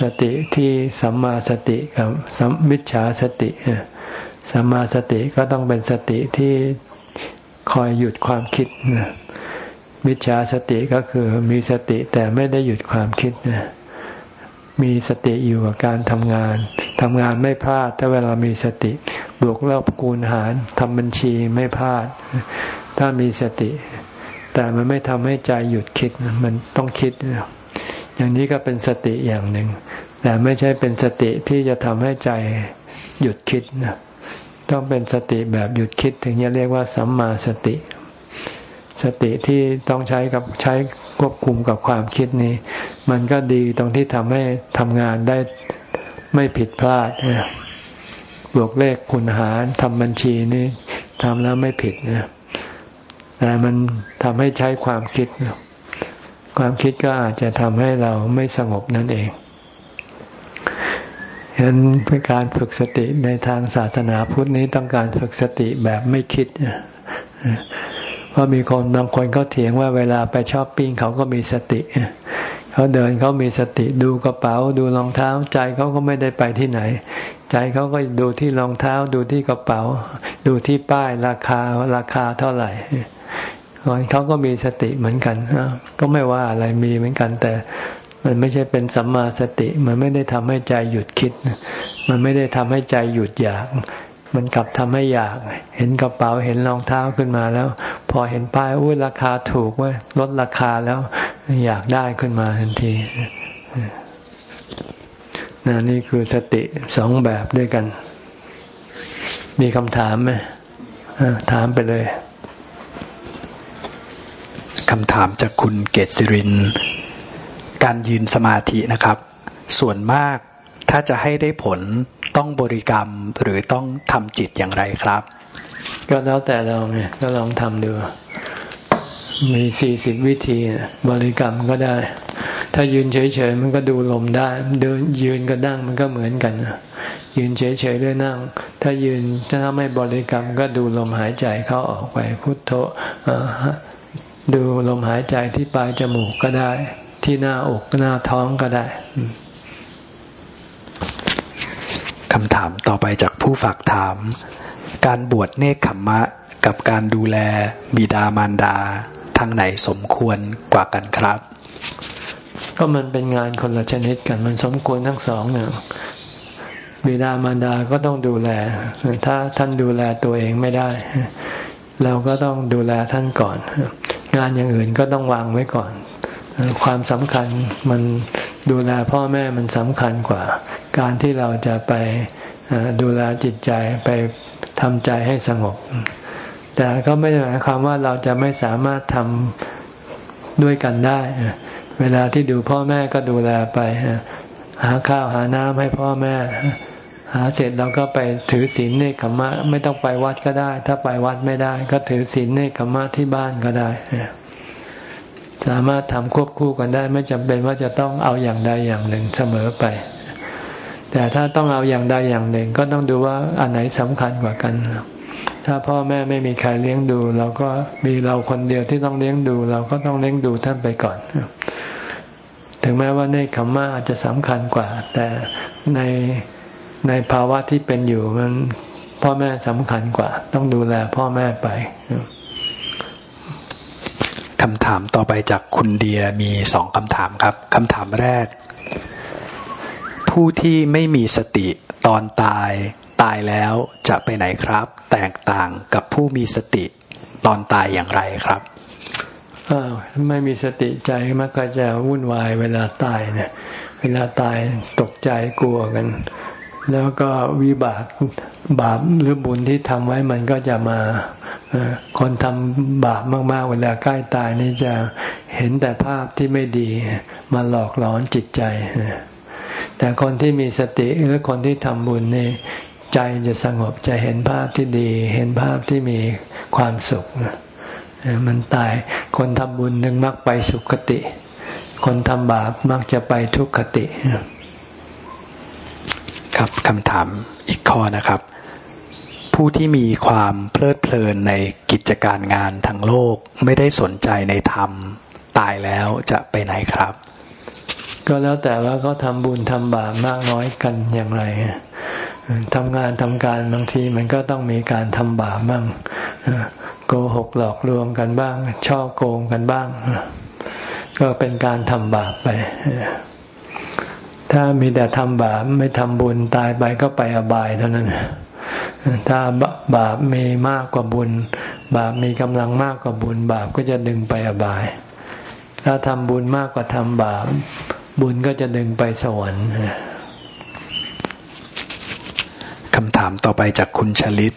A: สติที่สัมมาสติกับสัมมิจฉาสติ สัมมาสติก็ต้องเป็นสติที่คอยหยุดความคิดนะมิจฉาสติก็คือมีสติแต่ไม่ได้หยุดความคิดนะมีสติอยู่กับการทำงานทำงานไม่พลาด ถ้าเวลามีสติบวกลบคูณหารทำบัญชีไม่พลาด ถ้ามีสติ แต่มันไม่ทำให้ใจหยุดคิดมันต้องคิด อย่างนี้ก็เป็นสติอย่างหนึ่ง แต่ไม่ใช่เป็นสติที่จะทำให้ใจหยุดคิดนะ ต้องเป็นสติแบบหยุดคิดถึงจะเรียกว่าสัมมาสติ สติที่ต้องใช้กับใช้ควบคุมกับความคิดนี้ มันก็ดีตรงที่ทำให้ทำงานได้ไม่ผิดพลาดบวกเลขคูณหารทำบัญชีนี่ทำแล้วไม่ผิดนะแต่มันทำให้ใช้ความคิด ความคิดก็อาจจะทำให้เราไม่สงบนั่นเอง เป็นการฝึกสติในทางศาสนาพุทธนี้ต้องการฝึกสติแบบไม่คิดเพราะมีคนบางคนก็เถียงว่าเวลาไปชอบปิ้งเขาก็มีสติเขาเดินเขามีสติดูกระเป๋า ดูรองเท้าใจเขาก็ไม่ได้ไปที่ไหน ใจเขาก็ดูที่รองเท้า ดูที่กระเป๋า ดูที่ป้ายราคาราคาเท่าไหร่เขาก็มีสติเหมือนกันก็ไม่ว่าอะไรมีเหมือนกันแต่ มันไม่ใช่เป็นสัมมาสติ มันไม่ได้ทำให้ใจหยุดคิด มันไม่ได้ทำให้ใจหยุดอยาก มันกลับทำให้อยาก เห็นกระเป๋าเห็นรองเท้าขึ้นมาแล้ว พอเห็นป้ายอุ้ยราคาถูกเว้ยลดราคาแล้วอยากได้ขึ้นมาทันทีนนี่คือสติสองแบบด้วยกัน มีคำถามไหมถามไปเลย
B: คำถามจากคุณเกศสิริน การยืนสมาธินะครับ ส่วนมากถ้าจะให้ได้ผลต้องบริกรรมหรือต้องทำจิตอย่างไรครับ
A: ก็แล้วแต่เราไงก็ลองทำดู มีสี่สิบวิธีบริกรรมก็ได้ ถ้ายืนเฉยๆมันก็ดูลมได้เดินยืนก็นั่งมันก็เหมือนกันยืนเฉยๆด้วยนั่ง ถ้ายืนถ้าไม่บริกรรมก็ดูลมหายใจเข้าออกไปพุทโธดูลมหายใจที่ปลายจมูกก็ได้ ที่หน้าอกหน้าท้องก็ได้
B: คำถามต่อไปจากผู้ฝากถาม การบวชเนคขมมะกับการดูแลบิดามารดา ทางไหนสมควรกว่ากันครับ
A: ก็มันเป็นงานคนละชนิดกันมันสมควรทั้งสองเนี่ยบิดามารดาก็ต้องดูแล ถ้าท่านดูแลตัวเองไม่ได้ เราก็ต้องดูแลท่านก่อน งานอย่างอื่นก็ต้องวางไว้ก่อน ความสำคัญมันดูแลพ่อแม่มันสำคัญกว่า การที่เราจะไปดูแลจิตใจไปทำใจให้สงบ แต่ก็ไม่ได้หมายความว่าเราจะไม่สามารถทำด้วยกันได้ เวลาที่ดูพ่อแม่ก็ดูแลไป หาข้าวหาน้ำให้พ่อแม่ หาเสร็จเราก็ไปถือศีลเนคขมะ ไม่ต้องไปวัดก็ได้ ถ้าไปวัดไม่ได้ ก็ถือศีลเนคขมะที่บ้านก็ได้ สามารถทำควบคู่กันได้ ไม่จำเป็นว่าจะต้องเอาอย่างใดอย่างหนึ่งเสมอไป แต่ถ้าต้องเอาอย่างใดอย่างหนึ่ง ก็ต้องดูว่าอันไหนสำคัญกว่ากัน ถ้าพ่อแม่ไม่มีใครเลี้ยงดู เราก็มีเราคนเดียวที่ต้องเลี้ยงดู เราก็ต้องเลี้ยงดูท่านไปก่อน ถึงแม้ว่าในคำว่าอาจจะสำคัญกว่า แต่ในในภาวะที่เป็นอยู่มันพ่อแม่สำคัญกว่า ต้องดูแลพ่อแม่ไป
B: คำถามต่อไปจากคุณเดียมีสองคำถามครับคำถามแรก ผู้ที่ไม่มีสติตอนตาย ตายแล้วจะไปไหนครับ แตกต่างกับผู้มีสติตอนตายอย่างไรครับ
A: ไม่มีสติใจมักก็จะวุ่นวายเวลาตายเนี่ย เวลาตายตกใจกลัวกัน แล้วก็วิบากบาปหรือบุญที่ทำไว้มันก็จะมาคนทำบาปมากๆ เวลาใกล้ตายนี่จะเห็นแต่ภาพที่ไม่ดีมาหลอกหลอนจิตใจ แต่คนที่มีสติหรือคนที่ทำบุญนี่ใจจะสงบจะเห็นภาพที่ดี เห็นภาพที่มีความสุขมันตาย คนทำบุญนึงมักไปสุขคติ คนทำบาปมักจะไปทุกขติ
B: ครับคำถามอีกข้อนะครับ ผู้ที่มีความเพลิดเพลินในกิจการงานทางโลกไม่ได้สนใจในธรรมตายแล้วจะไปไหนครับ
A: ก็แล้วแต่ว่าเขาทำบุญทำบาปมากน้อยกันอย่างไรทำงานทำการบางทีมันก็ต้องมีการทำบาปบ้างโกหกหลอกลวงกันบ้าง ช่อโกงกันบ้าง ก็เป็นการทำบาปไป ถ้ามีแต่ทำบาปไม่ทำบุญตายไปก็ไปอบายเท่านั้น ถ้าบาปมีมากกว่าบุญ บาปมีกำลังมากกว่าบุญ บาปก็จะดึงไปอบาย ถ้าทำบุญมากกว่าทำบาป บุญก็จะดึงไปสวรรค์
B: คำถามต่อไปจากคุณชลิต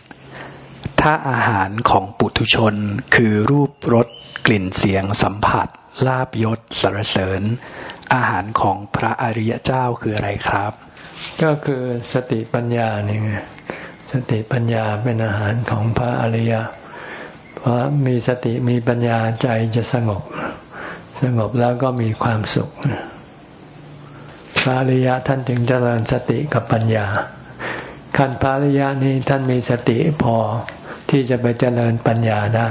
B: ถ้าอาหารของปุถุชนคือรูปรสกลิ่นเสียงสัมผัส ลาบยศสรรเสริญ อาหารของพระอริยเจ้าคืออะไรครับ
A: ก็คือสติปัญญานี่ไงสติปัญญาเป็นอาหารของพระอริยเพราะมีสติมีปัญญาใจจะสงบ สงบแล้วก็มีความสุข พระอริยท่านจึงเจริญสติกับปัญญา ขั้นพระอริยนี้ท่านมีสติพอที่จะไปเจริญปัญญาได้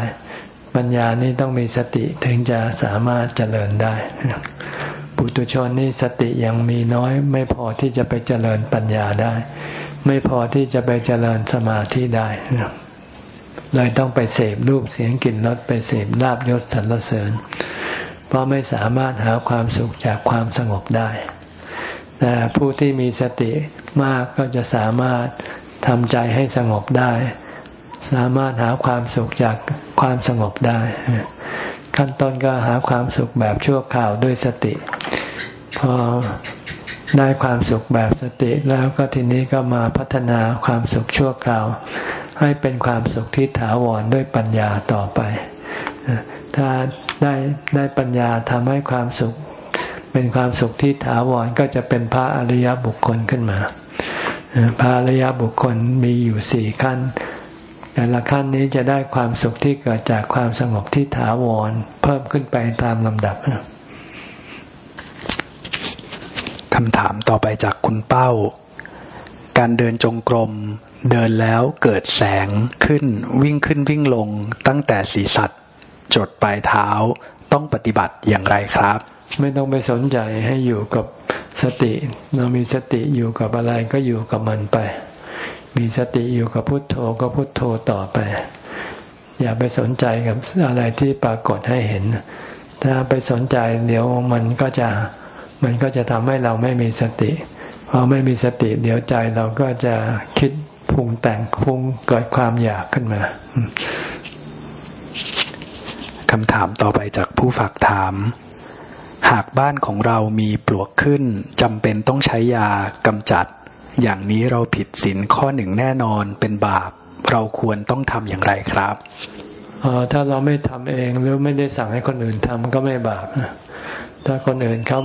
A: ปัญญานี้ต้องมีสติถึงจะสามารถเจริญได้ ปุตุชนนี่สติยังมีน้อย ไม่พอที่จะไปเจริญปัญญาได้ ไม่พอที่จะไปเจริญสมาธิได้เลยต้องไปเสพรูปเสียงกลิ่นรสไปเสพลาบยศสรรเสริญ เพราะไม่สามารถหาความสุขจากความสงบได้แต่ผู้ที่มีสติมากก็จะสามารถทำใจให้สงบได้ สามารถหาความสุขจากความสงบได้ ขั้นต้นก็หาความสุขแบบชั่วคราวด้วยสติ พอได้ความสุขแบบสติแล้วก็ทีนี้ก็มาพัฒนาความสุขชั่วคราว ให้เป็นความสุขที่ถาวรด้วยปัญญาต่อไป ถ้าได้ได้ปัญญาทำให้ความสุข เป็นความสุขที่ถาวรก็จะเป็นพระอริยบุคคลขึ้นมาพระอริยบุคคลมีอยู่สี่ขั้น แต่ละขั้นนี้จะได้ความสุขที่เกิดจากความสงบที่ถาวรเพิ่มขึ้นไปตามลำดับ
B: คำถามต่อไปจากคุณเป้า การเดินจงกรม เดินแล้วเกิดแสงขึ้นวิ่งขึ้นวิ่งลงตั้งแต่ศีรษะจดปลายเท้าต้องปฏิบัติอย่างไรครับ
A: ไม่ต้องไปสนใจให้อยู่กับสติ เรามีสติอยู่กับอะไรก็อยู่กับมันไป มีสติอยู่กับพุทโธก็พุทโธต่อไป อย่าไปสนใจกับอะไรที่ปรากฏให้เห็น ถ้าไปสนใจเดี๋ยวมันก็จะ มันก็จะทำให้เราไม่มีสติพอไม่มีสติเดี๋ยวใจเราก็จะคิดพุงแต่งพุงเกิดความอยากขึ้นมา
B: คำถามต่อไปจากผู้ฝากถาม หากบ้านของเรามีปลวกขึ้นจำเป็นต้องใช้ยากำจัด อย่างนี้เราผิดศีลข้อหนึ่งแน่นอนเป็นบาป เราควรต้องทำอย่างไรครับ
A: ออถ้าเราไม่ทำเองหรือไม่ได้สั่งให้คนอื่นทำก็ไม่บาปถ้าคนอื่นเขา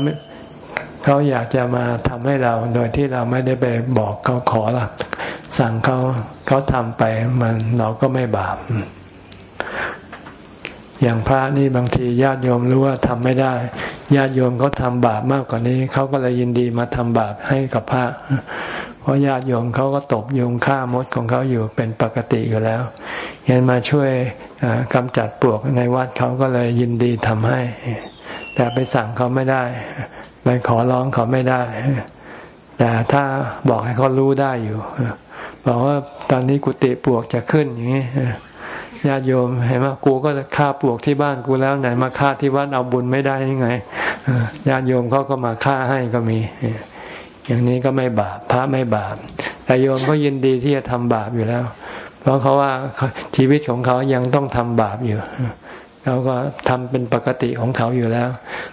A: เขาอยากจะมาทำให้เราโดยที่เราไม่ได้ไปบอกเขาขอละสั่งเขาเขาทำไปมันเราก็ไม่บาป อย่างพระนี่บางทีญาติโยมรู้ว่าทำไม่ได้ ญาติโยมเขาทาบาปมากกว่านี้ เขาก็เลยยินดีมาทำบาปให้กับพระ เพราะญาติโยมเขาก็ตบยุงฆ่ามดของเขาอยู่เป็นปกติอยู่แล้วยันมาช่วยกำจัดปลวกในวัดเขาก็เลยยินดีทำให้ แต่ไปสั่งเขาไม่ได้ ไปขอร้องเขาไม่ได้ แต่ถ้าบอกให้เขารู้ได้อยู่ บอกว่าตอนนี้กุฏิปวกจะขึ้นอย่างนี้ญาติโยมเห็นไหมกูก็ฆ่าปลวกที่บ้านกูแล้วไหนมาฆ่าที่วัดเอาบุญไม่ได้ยังไงญาติโยมเขาก็มาฆ่าให้ก็มี อย่างนี้ก็ไม่บาปพระไม่บาป แต่โยมก็ยินดีที่จะทำบาปอยู่แล้ว เพราะเขาว่าชีวิตของเขายังต้องทำบาปอยู่ เขาก็ทำเป็นปกติของเขาอยู่แล้ว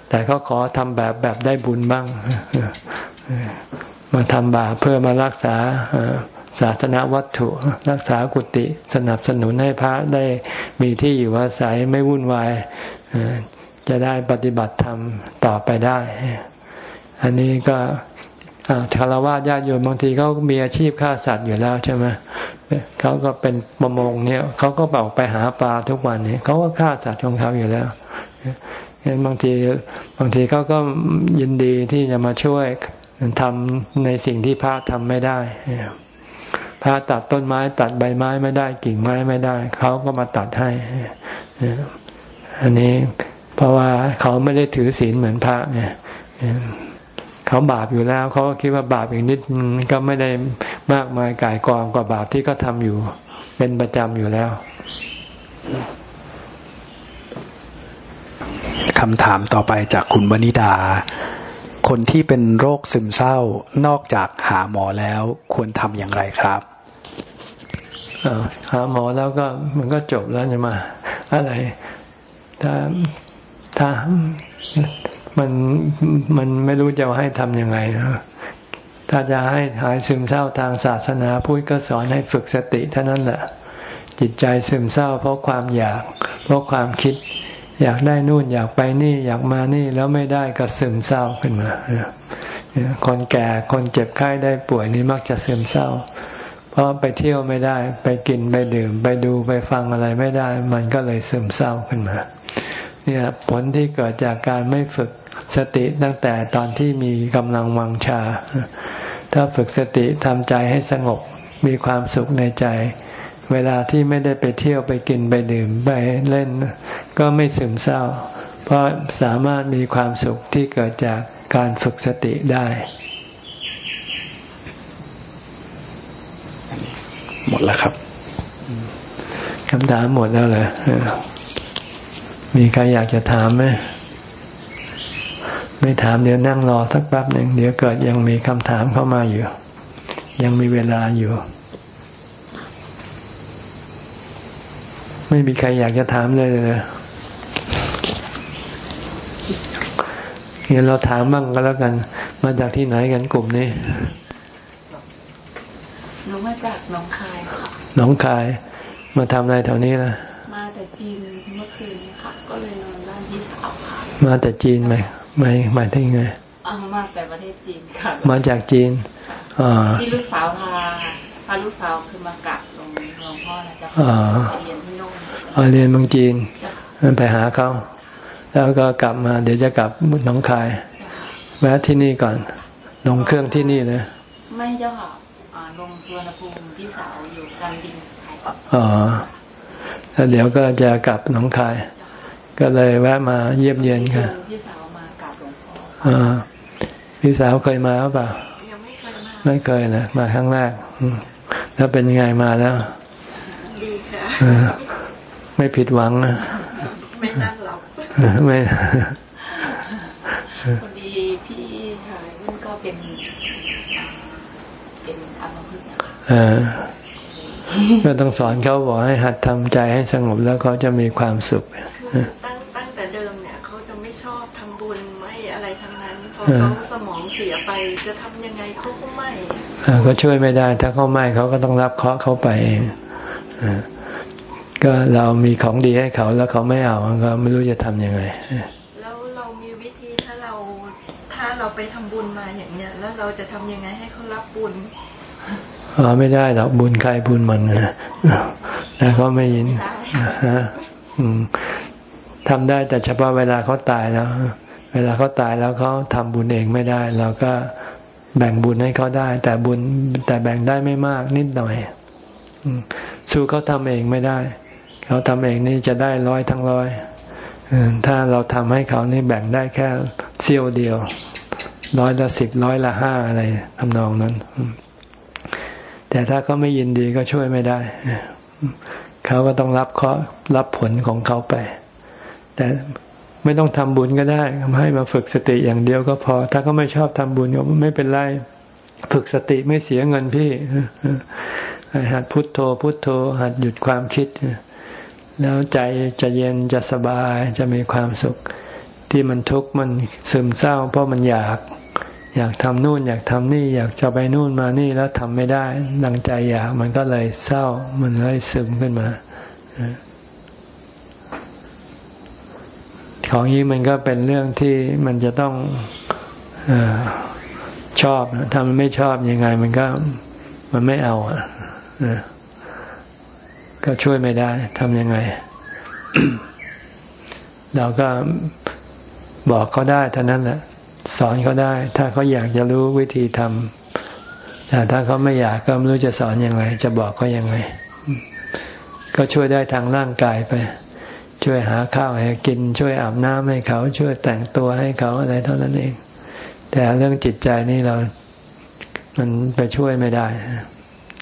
A: แต่เขาขอทำแบบแบบได้บุญบ้าง มาทำบาปเพื่อมารักษาศาสนาวัตถุ รักษากุฏิสนับสนุนให้พระได้มีที่อยู่อาศัยไม่วุ่นวายจะได้ปฏิบัติธรรมต่อไปได้ อันนี้ก็ คารวะญาติโยมบางทีเขามีอาชีพฆ่าสัตว์อยู่แล้วใช่ไหมเขาก็เป็นประมงเนี่ยเขาก็บอกไปหาปลาทุกวันเนี้เขาก็ฆ่าสัตว์ของเขาอยู่แล้วเห็นบางทีบางทีเขาก็ยินดีที่จะมาช่วยทำในสิ่งที่พระทำไม่ได้พระตัดต้นไม้ ตัดใบไม้ไม่ได้กิ่งไม้ไม่ได้ เขาก็มาตัดให้อันนี้เพราะว่าเขาไม่ได้ถือศีลเหมือนพระเนี่ย เขาบาปอยู่แล้วเขาก็คิดว่าบาปอีกนิดก็ไม่ได้มากมายกายกองกว่าบาปที่เขาทำอยู่ เป็นประจำอยู่แล้ว
B: คำถามต่อไปจากคุณวนิดา คนที่เป็นโรคซึมเศร้านอกจากหาหมอแล้วควรทำอย่างไรครับ
A: หาหมอแล้วก็มันก็จบแล้วจะมา อะไร ถ้าถ้า มันมันไม่รู้จะให้ทำยังไงนะถ้าจะให้หายซึมเศร้าทางศาสนาพุทธก็สอนให้ฝึกสติเท่านั้นแหละ จิตใจซึมเศร้า เพราะความอยาก เพราะความคิด อยากได้นู่นอยากไปนี่อยากมานี่แล้วไม่ได้ก็ซึมเศร้าขึ้นมาคนแก่คนเจ็บไข้ได้ป่วยนี่มักจะซึมเศร้า เพราะไปเที่ยวไม่ได้ ไปกินไปดื่ม ไปดูไปฟังอะไรไม่ได้ มันก็เลยซึมเศร้าขึ้นมา เนี่ยผลที่เกิดจากการไม่ฝึก สติตั้งแต่ตอนที่มีกำลังวังชา ถ้าฝึกสติทำใจให้สงบมีความสุขในใจ เวลาที่ไม่ได้ไปเที่ยวไปกินไปดื่มไปเล่น ก็ไม่ซึมเศร้า เพราะสามารถมีความสุขที่เกิดจากการฝึกสติได้
B: หมดแล้วครับ
A: คำถามหมดแล้วเลยมีใครอยากจะถามไหม ไม่ถามเดี๋ยวนั่งรอสักแป๊บหนึ่งเดี๋ยวเกิดยังมีคำถามเข้ามาอยู่ ยังมีเวลาอยู่ ไม่มีใครอยากจะถามเลยเลยงั้นเราถามบ้างก็แล้วกัน มาจากที่ไหนกันกลุ่มนี้
C: หนูมาจากหนองคายค่ะ
A: หนองคาย มาทำอะไรแถวนี้ล่ะ
C: มาแต่จีนเมื่อคืนค่ะ ก็เลยนอนบ้านพี่สาวค่ะ
A: มาแต่จีนไหมไม่หมายถึงไง
C: มาแต่ประเทศจีนค่ะ
A: มาจากจีน
C: ที่ลูกสาวพาพาลูกสาวคือมากัดตรงหลวงพ่อนะจ๊ะเรียนที่โน่น
A: เรียนเมืองจีนไปหาเขาแล้วก็กลับมาเดี๋ยวจะกลับหนองคายแวะที่นี่ก่อนลงเครื่องที่นี่เลย
C: ไม่เจ้าค่ะลงสุวรรณภูมิพี่สาวอยู่กันดิน
A: อ๋อแล้วเดี๋ยวก็จะกลับหนองคาย ก็เลยแวะมาเยี่ยมเยียนค่ะพี่สาวมากับหลวง พ่ออ่าพี่สาวเคยมาหรือเปล่าไม่เคยนะมาครั้งแรกแล้วเป็นยังไงมาแล้ว
C: ดีค่ะ
A: ไม่ผิดหวังนะ
C: ไม่นั่งหลับ
A: ไม่
C: พอดีพี่ชายนั่นก็เป็น เป็นอัมพฤกษ์นะคะ
A: ก็ต้องสอนเขาบอกให้หัดทำใจให้สงบแล้วเขาจะมีความสุข
C: สมองเสียไปจะทำยังไงเขาก็ไม่
A: ก็ช่วยไม่ได้ ถ้าเขาไม่เขาก็ต้องรับเคาะเขาไปเองก็เรามีของดีให้เขาแล้วเขาไม่เอาก็ไม่รู้จะทํำยังไง
C: แล้วเรามีวิธีถ้าเราถ้าเราไปทำบุญมาอย่างเนี้ยแล้วเราจะทำยังไงให้เขารับบุญ
A: อ๋อไม่ได้หรอกบุญใครบุญมันนะแต่เขาไม่ยินฮะทำได้แต่เฉพาะเวลาเขาตายแล้ว เวลาเขาตายแล้วเขาทำบุญเองไม่ได้ เราก็แบ่งบุญให้เขาได้ แต่บุญแต่แบ่งได้ไม่มากนิดหน่อยสู้เขาทำเองไม่ได้ เขาทำเองนี่จะได้ร้อยทั้งร้อยถ้าเราทำให้เขานี่แบ่งได้แค่เสี้ยวเดียว ร้อยละสิบร้อยละห้าอะไรทำนองนั้น แต่ถ้าเขาไม่ยินดีก็ช่วยไม่ได้ เขาก็ต้องรับเคาะรับผลของเขาไป แต่ ไม่ต้องทำบุญก็ได้ให้มาฝึกสติอย่างเดียวก็พอ ถ้าเขาไม่ชอบทำบุญก็ไม่เป็นไร ฝึกสติไม่เสียเงินพี่หัดพุทโธพุทโธ หัดหยุดความคิด แล้วใจจะเย็นจะสบายจะมีความสุข ที่มันทุกข์มันซึมเศร้า เพราะมันอยาก อยากทำนู่น อยากทำนี่ อยากจะไปนู่นมานี่แล้วทำไม่ได้ดังใจอยากมันก็เลยเศร้า มันเลยซึมขึ้นมา ของนี้มันก็เป็นเรื่องที่มันจะต้องอชอบถ้ามันไม่ชอบยังไง มันก็มันไม่เอาอะก็ช่วยไม่ได้ทำยังไง เราก็บอกเขาได้เท่านั้นแหละสอนเขาได้ ถ้าเขาอยากจะรู้วิธีทำแต่ถ้าเขาไม่อยากก็ไม่รู้จะสอนอยังไง จะบอกเขายังไง ก็ช่วยได้ทางร่างกายไป ช่วยหาข้าวให้กิน ช่วยอาบน้ำให้เขา ช่วยแต่งตัวให้เขาอะไรเท่านั้นเอง แต่เรื่องจิตใจนี่เรา มันไปช่วยไม่ได้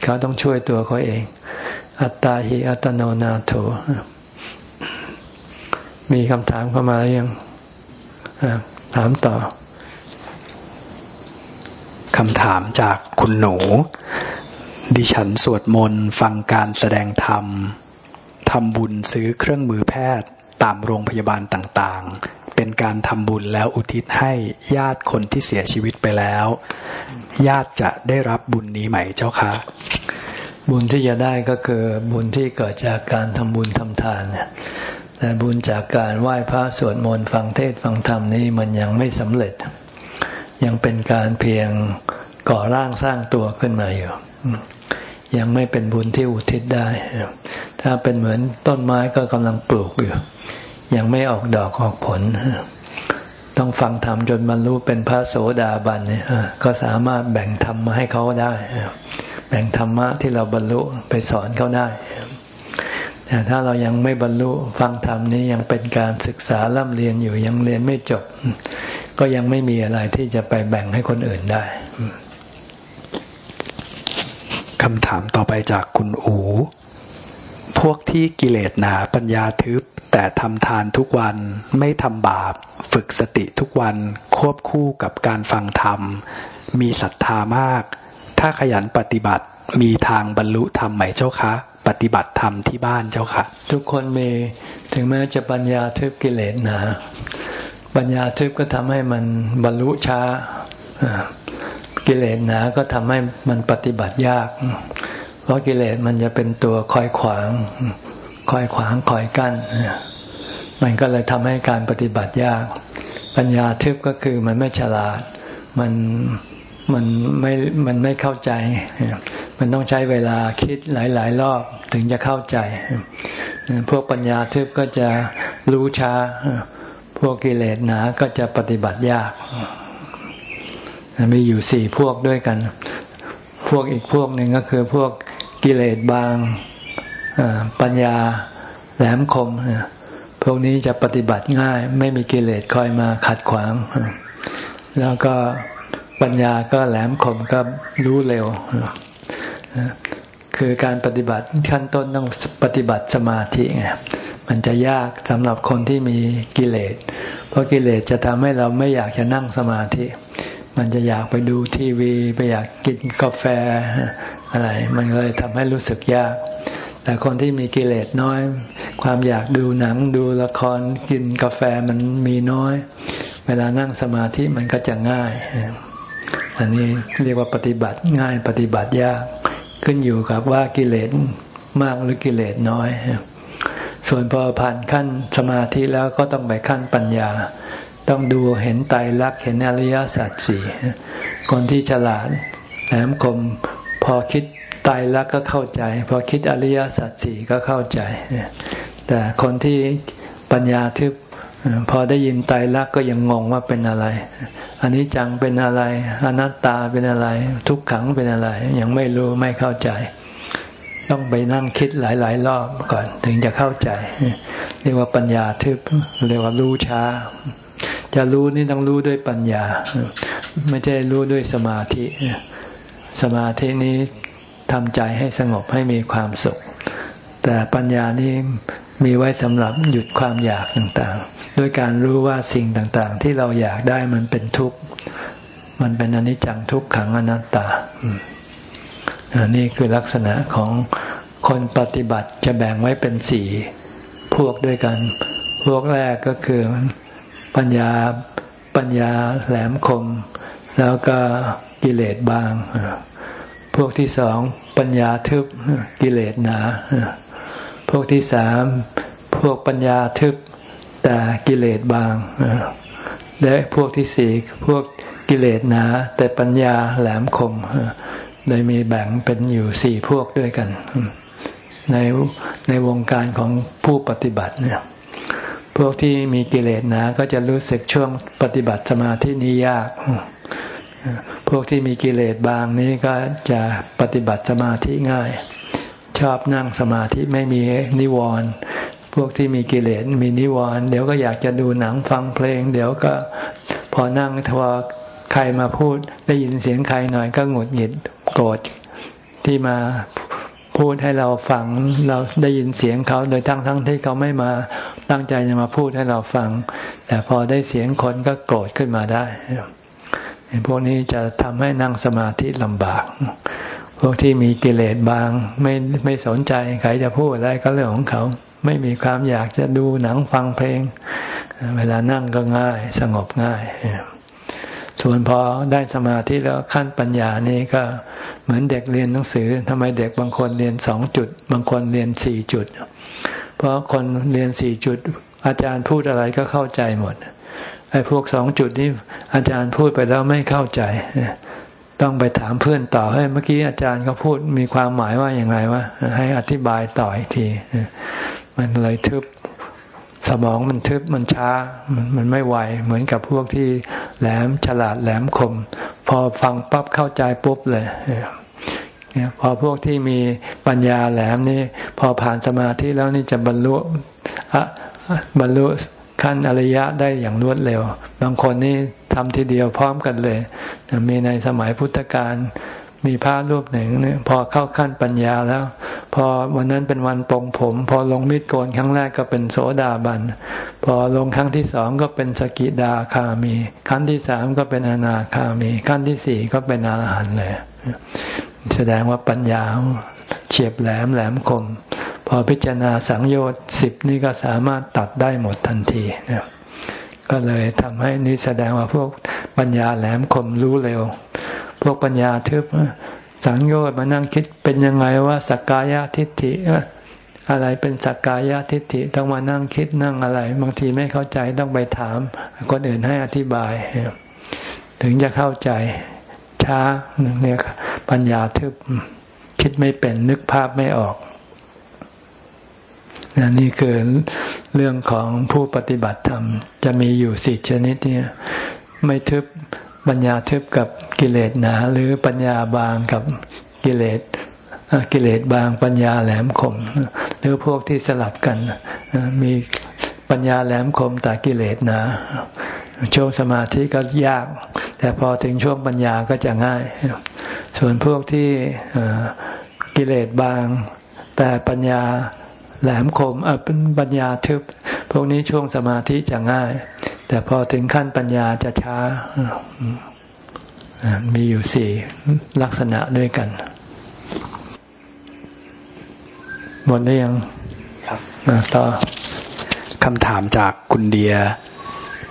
A: เขาต้องช่วยตัวเขาเอง อัตตาหิอัตโนนาโถมีคำถามเข้ามาแล้วยังถามต่อ
B: คำถามจากคุณหนู ดิฉันสวดมนต์ฟังการแสดงธรรม ทำบุญซื้อเครื่องมือแพทย์ตามโรงพยาบาลต่างๆ เป็นการทำบุญแล้วอุทิศให้ญาติคนที่เสียชีวิตไปแล้ว ญาติจะได้รับบุญนี้ไหมเจ้าคะ
A: บุญที่จะได้ก็คือบุญที่เกิดจากการทำบุญทำทานแต่บุญจากการไหว้พระสวดมนต์ฟังเทศฟังธรรมนี้มันยังไม่สำเร็จ ยังเป็นการเพียงก่อร่างสร้างตัวขึ้นมาอยู่ ยังไม่เป็นบุญที่อุทิศได้ ถ้าเป็นเหมือนต้นไม้ก็กำลังปลูกอยู่ ยังไม่ออกดอกออกผล ต้องฟังธรรมจนบรรลุเป็นพระโสดาบันเนี่ยก็สามารถแบ่งธรรมมาให้เขาได้ แบ่งธรรมะที่เราบรรลุไปสอนเขาได้ แต่ถ้าเรายังไม่บรรลุฟังธรรมนี้ยังเป็นการศึกษาล่ำเรียนอยู่ยังเรียนไม่จบ ก็ยังไม่มีอะไรที่จะไปแบ่งให้คนอื่นได้
B: คำถามต่อไปจากคุณอู พวกที่กิเลสหนาปัญญาทึบ แต่ทำทานทุกวันไม่ทำบาป ฝึกสติทุกวันควบคู่กับการฟังธรรม มีศรัทธามาก ถ้าขยันปฏิบัติมีทางบรรลุธรรมไหมเจ้าคะ ปฏิบัติธรรมที่บ้านเจ้าคะ
A: ทุกคนมีถึงแม้จะปัญญาทึบกิเลสหนา ปัญญาทึบก็ทำให้มันบรรลุช้า กิเลสหนาก็ทำให้มันปฏิบัติยาก เพราะกิเลสมันจะเป็นตัวคอยขวาง คอยขวางคอยกั้น มันก็เลยทำให้การปฏิบัติยาก ปัญญาทึบก็คือมันไม่ฉลาด มันมันไม่มันไม่เข้าใจ มันต้องใช้เวลาคิดหลาย ๆ รอบถึงจะเข้าใจ พวกปัญญาทึบก็จะรู้ช้า พวกกิเลสหนาก็จะปฏิบัติยาก มีอยู่สี่พวกด้วยกัน พวกอีกพวกหนึ่งก็คือพวกกิเลสบางปัญญาแหลมคม พวกนี้จะปฏิบัติง่าย ไม่มีกิเลสคอยมาขัดขวาง แล้วก็ปัญญาก็แหลมคมก็รู้เร็ว คือการปฏิบัติขั้นต้นต้องปฏิบัติสมาธิไงมันจะยากสำหรับคนที่มีกิเลส เพราะกิเลสจะทำให้เราไม่อยากจะนั่งสมาธิ มันจะอยากไปดูทีวี ไปอยากกินกาแฟอะไร มันเลยทำให้รู้สึกยาก แต่คนที่มีกิเลสน้อย ความอยากดูหนังดูละครกินกาแฟมันมีน้อย เวลานั่งสมาธิมันก็จะง่าย อันนี้เรียกว่าปฏิบัติง่ายปฏิบัติยาก ขึ้นอยู่กับว่ากิเลสมากหรือกิเลสน้อย ส่วนพอผ่านขั้นสมาธิแล้วก็ต้องไปขั้นปัญญา ต้องดูเห็นไตรลักษณ์เห็นอริยสัจสี่คนที่ฉลาดแหลมคมพอคิดไตรลักษณ์ก็เข้าใจ พอคิดอริยสัจสี่ก็เข้าใจ แต่คนที่ปัญญาทึบพอได้ยินไตรลักษณ์ก็ยังงงว่าเป็นอะไร อันนี้จังเป็นอะไร อนัตตาเป็นอะไร ทุกขังเป็นอะไร ยังไม่รู้ไม่เข้าใจ ต้องไปนั่งคิดหลาย ๆ รอบก่อนถึงจะเข้าใจ เรียกว่าปัญญาทึบเรียกว่ารู้ช้า จะรู้นี่ต้องรู้ด้วยปัญญา ไม่ใช่รู้ด้วยสมาธิ สมาธินี้ทำใจให้สงบให้มีความสุข แต่ปัญญานี้มีไว้สำหรับหยุดความอยากต่างๆ ด้วยการรู้ว่าสิ่งต่างๆ ที่เราอยากได้มันเป็นทุกข์ มันเป็นอนิจจังทุกขังอนัตตานี่คือลักษณะของคนปฏิบัติจะแบ่งไว้เป็นสี่พวกด้วยกัน พวกแรกก็คือ ปัญญาปัญญาแหลมคม แล้วก็กิเลสบาง พวกที่สองปัญญาทึบกิเลสหนา พวกที่สามพวกปัญญาทึบแต่กิเลสบาง และพวกที่สี่พวกกิเลสหนา แต่ปัญญาแหลมคมเลยมีแบ่งเป็นอยู่สี่พวกด้วยกัน ในในวงการของผู้ปฏิบัติเนี่ย พวกที่มีกิเลสหนาก็จะรู้สึกช่วงปฏิบัติสมาธินี้ยาก พวกที่มีกิเลสบางนี้ก็จะปฏิบัติสมาธิง่าย ชอบนั่งสมาธิไม่มีนิวรณ์พวกที่มีกิเลสมีนิวรณ์เดี๋ยวก็อยากจะดูหนังฟังเพลง เดี๋ยวก็พอนั่งทว่าใครมาพูดได้ยินเสียงใครหน่อยก็หงุดหงิดโกรธที่มา พูดให้เราฟัง เราได้ยินเสียงเขาโดยทั้งทั้งที่เขาไม่มาตั้งใจจะมาพูดให้เราฟัง แต่พอได้เสียงคนก็โกรธขึ้นมาได้พวกนี้จะทำให้นั่งสมาธิลำบาก พวกที่มีกิเลสบาง ไม่ไม่สนใจใครจะพูดอะไรก็เรื่องของเขา ไม่มีความอยากจะดูหนังฟังเพลง เวลานั่งก็ง่าย สงบง่าย ส่วนพอได้สมาธิแล้วขั้นปัญญานี่ก็เหมือนเด็กเรียนหนังสือทำไมเด็กบางคนเรียนสองจุด บางคนเรียนสี่จุด เพราะคนเรียนสี่จุด อาจารย์พูดอะไรก็เข้าใจหมดไอ้พวกสองจุดนี้อาจารย์พูดไปแล้วไม่เข้าใจ ต้องไปถามเพื่อนต่อให้ยเมื่อกี้อาจารย์เขาพูดมีความหมายว่าอย่างไรวะให้อธิบายต่ออีกที มันเลยทึบ สมองมันทึบมันช้ามันไม่ไวเหมือนกับพวกที่แหลมฉลาดแหลมคม พอฟังปั๊บเข้าใจปุ๊บเลยเนี่ยพอพวกที่มีปัญญาแหลมนี่พอผ่านสมาธิแล้วนี่จะบรรลุบรรลุขั้นอริยะได้อย่างรวดเร็ว บางคนนี่ทำทีเดียวพร้อมกันเลย มีในสมัยพุทธกาล มีพระรูปหนึ่งเนี่ยพอเข้าขั้นปัญญาแล้ว พอวันนั้นเป็นวันปรงผม พอลงมิดโกนครั้งแรกก็เป็นโสดาบัน พอลงครั้งที่สองก็เป็นสกิดาคามี ขั้นที่สามก็เป็นอนาคามี ขั้นที่สี่ก็เป็นอรหันต์เลย แสดงว่าปัญญาเฉียบแหลมแหลมคม พอพิจารณาสังโยชน์สิบนี่ก็สามารถตัดได้หมดทันทีนะก็เลยทำให้นี่แสดงว่าพวกปัญญาแหลมคมรู้เร็ว พวกปัญญาทึบสังโยชน์มานั่งคิดเป็นยังไงว่าสักกายทิฏฐิอะไรเป็นสักกายทิฏฐิต้องมานั่งคิดนั่งอะไร บางทีไม่เข้าใจต้องไปถาม คนอื่นให้อธิบาย ถึงจะเข้าใจช้าเนี่ยปัญญาทึบคิดไม่เป็นนึกภาพไม่ออกนี่คือเรื่องของผู้ปฏิบัติธรรม จะมีอยู่สี่ชนิดเนี่ย ไม่ทึบ ปัญญาทึบกับกิเลสหนา หรือปัญญาบางกับกิเลสกิเลสบางปัญญาแหลมคม หรือพวกที่สลับกัน มีปัญญาแหลมคมแต่กิเลสหนาช่วงสมาธิก็ยาก แต่พอถึงช่วงปัญญาก็จะง่าย ส่วนพวกที่กิเลสบาง แต่ปัญญาแหลมคมเป็นปัญญาทึบ พวกนี้ช่วงสมาธิจะง่าย แต่พอถึงขั้นปัญญาจะช้า มีอยู่สี่ลักษณะด้วยกัน หมดหรือยัง ครับต่อ
B: คำถามจากคุณเดีย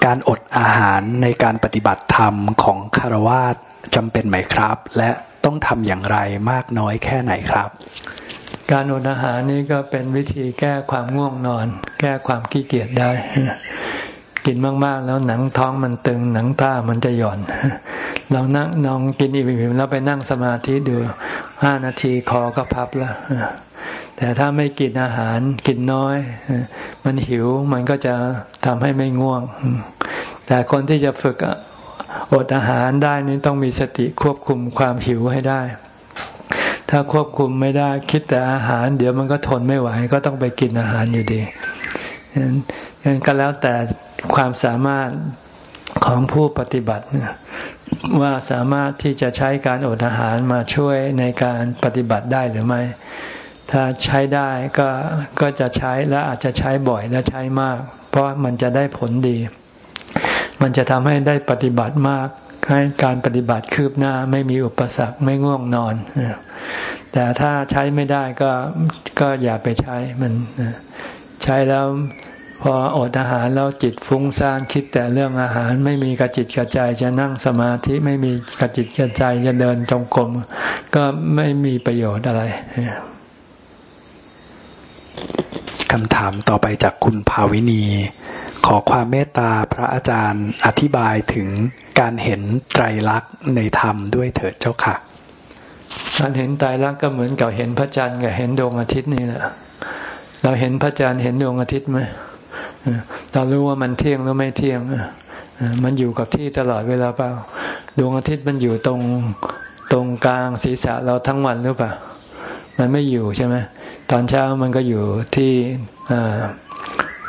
B: การอดอาหารในการปฏิบัติธรรมของคารวาสจำเป็นไหมครับ และต้องทำอย่างไรมากน้อยแค่ไหนครับ
A: การอดอาหารนี่ก็เป็นวิธีแก้ความง่วงนอน แก้ความขี้เกียจได้ กินมากๆ แล้วหนังท้องมันตึงหนังตามันจะหย่อน เรานั่งนองกินอิ่มๆแล้วไปนั่งสมาธิดูห้านาทีคอก็พับแล้วแต่ถ้าไม่กินอาหารกินน้อย มันหิวมันก็จะทำให้ไม่ง่วง แต่คนที่จะฝึกอดอาหารได้นี่ต้องมีสติควบคุมความหิวให้ได้ ถ้าควบคุมไม่ได้คิดแต่อาหาร เดี๋ยวมันก็ทนไม่ไหว ก็ต้องไปกินอาหารอยู่ดี งั้นก็แล้วแต่ความสามารถของผู้ปฏิบัติว่าสามารถที่จะใช้การอดอาหารมาช่วยในการปฏิบัติได้หรือไม่ ถ้าใช้ได้ก็ก็จะใช้และอาจจะใช้บ่อยและใช้มาก เพราะมันจะได้ผลดี มันจะทำให้ได้ปฏิบัติมากให้การปฏิบัติคืบหน้าไม่มีอุปสรรคไม่ง่วงนอน แต่ถ้าใช้ไม่ได้ก็ก็อย่าไปใช้มันใช้แล้ว พออดอาหารแล้วจิตฟุ้งซ่านคิดแต่เรื่องอาหารไม่มีกระจิตกระใจจะนั่งสมาธิไม่มีกระจิตกระใจจะเดินจงกรมก็ไม่มีประโยชน์อะไร
B: คำถามต่อไปจากคุณภาวินี ขอความเมตตาพระอาจารย์อธิบายถึงการเห็นไตรลักษณ์ในธรรมด้วยเถิดเจ้าค่ะ
A: การเห็นไตรลักษณ์ก็เหมือนกับเห็นพระจันทร์กับเห็นดวงอาทิตย์นี่แหละเราเห็นพระจันทร์เห็นดวงอาทิตย์ไหม เรารู้ว่ามันเที่ยงหรือไม่เที่ยงมันอยู่กับที่ตลอดเวลาเปล่าดวงอาทิตย์มันอยู่ตรงตรงกลางศีรษะเราทั้งวันหรือเปล่ามันไม่อยู่ใช่ไหมตอนเช้ามันก็อยู่ที่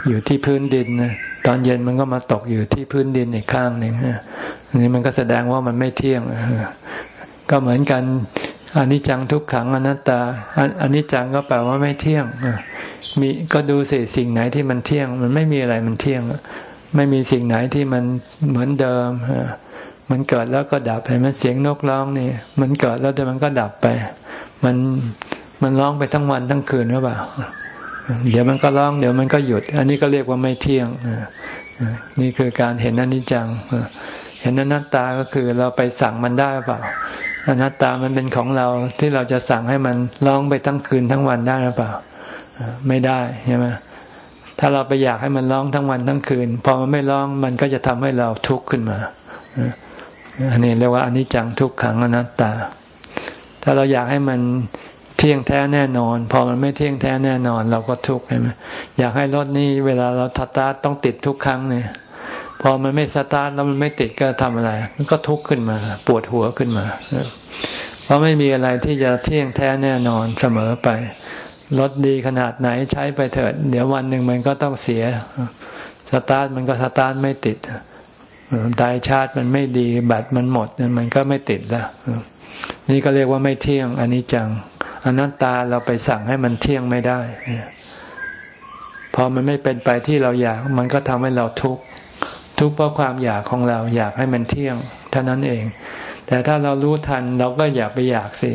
A: อยู่ที่พื้นดินตอนเย็นมันก็มาตกอยู่ที่พื้นดินอีกข้างหนึ่งนี่มันก็แสดงว่ามันไม่เที่ยงก็เหมือนกันอนิจจังทุกขังอนัตตาอนิจจังก็แปลว่าไม่เที่ยง มีก็ดูสิสิ่งไหนที่มันเที่ยง มันไม่มีอะไรมันเที่ยง ไม่มีสิ่งไหนที่มันเหมือนเดิมมันเกิดแล้วก็ดับเห็นไหมเสียงนกร้องนี่มันเกิดแล้วแต่มันก็ดับไป มันมันร้องไปทั้งวันทั้งคืนหรือเปล่าเดี๋ยวมันก็ร้องเดี๋ยวมันก็หยุด อันนี้ก็เรียกว่าไม่เที่ยงนี่คือการเห็นอนิจจังเห็นอนัตตาก็คือเราไปสั่งมันได้เปล่าอนัตตามันเป็นของเราที่เราจะสั่งให้มันร้องไปทั้งคืนทั้งวันได้หรือเปล่า ไม่ได้ใช่ไหมถ้าเราไปอยากให้มันร้องทั้งวันทั้งคืน พอมันไม่ร้องมันก็จะทำให้เราทุกข์ขึ้นมาอันนี้เรียกว่าอนิจจังทุกขังอนัตตา ถ้าเราอยากให้มันเที่ยงแท้แน่นอน พอมันไม่เที่ยงแท้แน่นอน เราก็ทุกข์ใช่ไหมอยากให้รถนี้เวลาเราทัตตาต้องติดทุกครั้งเนี่ย พอมันไม่สตาร์ทแล้วมันไม่ติดก็ทำอะไร มันก็ทุกข์ขึ้นมา ปวดหัวขึ้นมา เพราะไม่มีอะไรที่จะเที่ยงแท้แน่นอนเสมอไป รถดีขนาดไหนใช้ไปเถิด เดี๋ยววันหนึ่งมันก็ต้องเสีย สตาร์ทมันก็สตาร์ทไม่ติดไดชาร์จมันไม่ดีแบตมันหมดมันก็ไม่ติดแล้วนี่ก็เรียกว่าไม่เที่ยงอันนี้จังอนัตตาเราไปสั่งให้มันเที่ยงไม่ได้พอมันไม่เป็นไปที่เราอยาก มันก็ทำให้เราทุกข์ทุกข์เพราะความอยากของเราอยากให้มันเที่ยงเท่านั้นเอง แต่ถ้าเรารู้ทันเราก็อย่าไปอยากสิ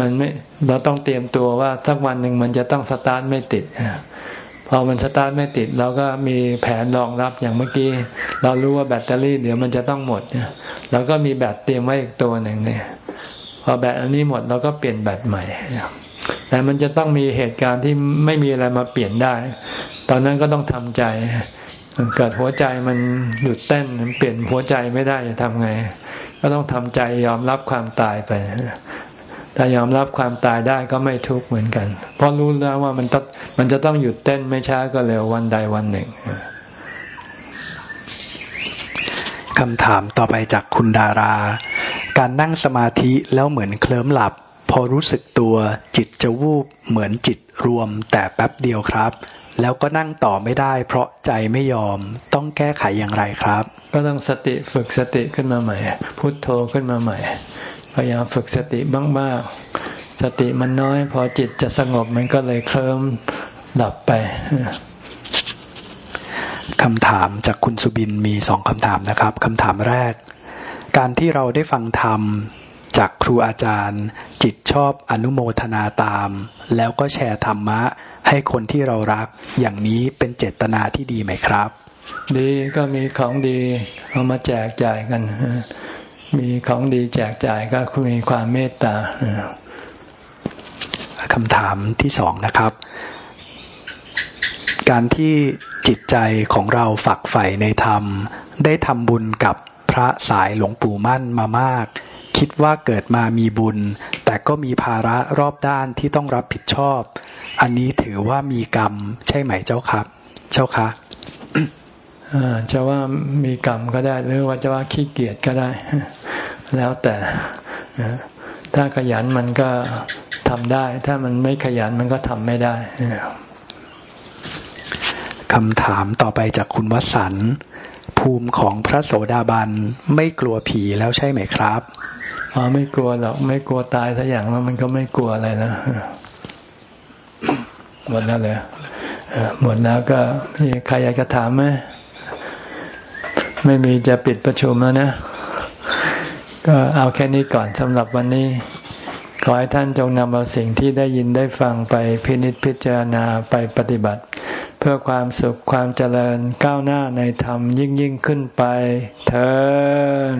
A: มันไม่เราต้องเตรียมตัวว่าสักวันหนึ่งมันจะต้องสตาร์ทไม่ติดพอมันสตาร์ทไม่ติดเราก็มีแผนรองรับอย่างเมื่อกี้ เรารู้ว่าแบตเตอรี่เดี๋ยวมันจะต้องหมดเราก็มีแบตเตรียมไว้อีกตัวหนึ่งเนี่ย พอแบตอันนี้หมดเราก็เปลี่ยนแบตใหม่แต่มันจะต้องมีเหตุการณ์ที่ไม่มีอะไรมาเปลี่ยนได้ ตอนนั้นก็ต้องทำใจ เกิดหัวใจมันหยุดเต้นเปลี่ยนหัวใจไม่ได้จะทำไง ก็ต้องทำใจยอมรับความตายไป ถ้ายอมรับความตายได้ก็ไม่ทุกข์เหมือนกัน เพราะรู้แล้วว่ามันต้องมันจะต้องหยุดเต้นไม่ช้าก็เร็ววันใดวันหนึ่ง
B: คำถามต่อไปจากคุณดารา การนั่งสมาธิแล้วเหมือนเคลิ้มหลับ พอรู้สึกตัวจิตจะวูบเหมือนจิตรวมแต่แป๊บเดียวครับ แล้วก็นั่งต่อไม่ได้ เพราะใจไม่ยอมต้องแก้ไขอย่างไรครับ
A: ก็ต้องสติฝึกสติขึ้นมาใหม่ พุทโธขึ้นมาใหม่ พยายามฝึกสติบ้างๆสติมันน้อย พอจิตจะสงบมันก็เลยเคลิ้มดับไป
B: คำถามจากคุณสุบินมีสองคำถามนะครับคำถามแรก การที่เราได้ฟังธรรมจากครูอาจารย์ จิตชอบอนุโมทนาตาม แล้วก็แชร์ธรรมะ ให้คนที่เรารักอย่างนี้เป็นเจตนาที่ดีไหมครับ
A: ดีก็มีของดีเอามาแจกจ่ายกัน มีของดีแจกจ่ายก็มีความเมตตา
B: คำถามที่สองนะครับ การที่จิตใจของเราฝักใฝ่ในธรรม ได้ทำบุญกับพระสายหลวงปู่มั่นมามาก คิดว่าเกิดมามีบุญ แต่ก็มีภาระรอบด้านที่ต้องรับผิดชอบ อันนี้ถือว่ามีกรรมใช่ไหมเจ้าครับ เจ้าคะ
A: จะว่ามีกรรมก็ได้ หรือว่าจะว่าขี้เกียจก็ได้ แล้วแต่ถ้าขยันมันก็ทำได้ ถ้ามันไม่ขยันมันก็ทำไม่ได้
B: คำถามต่อไปจากคุณวสันภูมิของพระโสดาบันไม่กลัวผีแล้วใช่ไหมครับ
A: อ๋อไม่กลัวหรอกไม่กลัวตายสักอย่างแล้วมันก็ไม่กลัวอะไรนะหมดแล้วเลยหมดแล้วก็มีใครอยากจะถามไหม ไม่มีจะปิดประชุมแล้วนะ ก็เอาแค่นี้ก่อนสำหรับวันนี้ ขอให้ท่านจงนำเอาสิ่งที่ได้ยินได้ฟังไปพินิจพิจารณาไปปฏิบัติ เพื่อความสุขความเจริญก้าวหน้าในธรรมยิ่งยิ่งขึ้นไปเถิด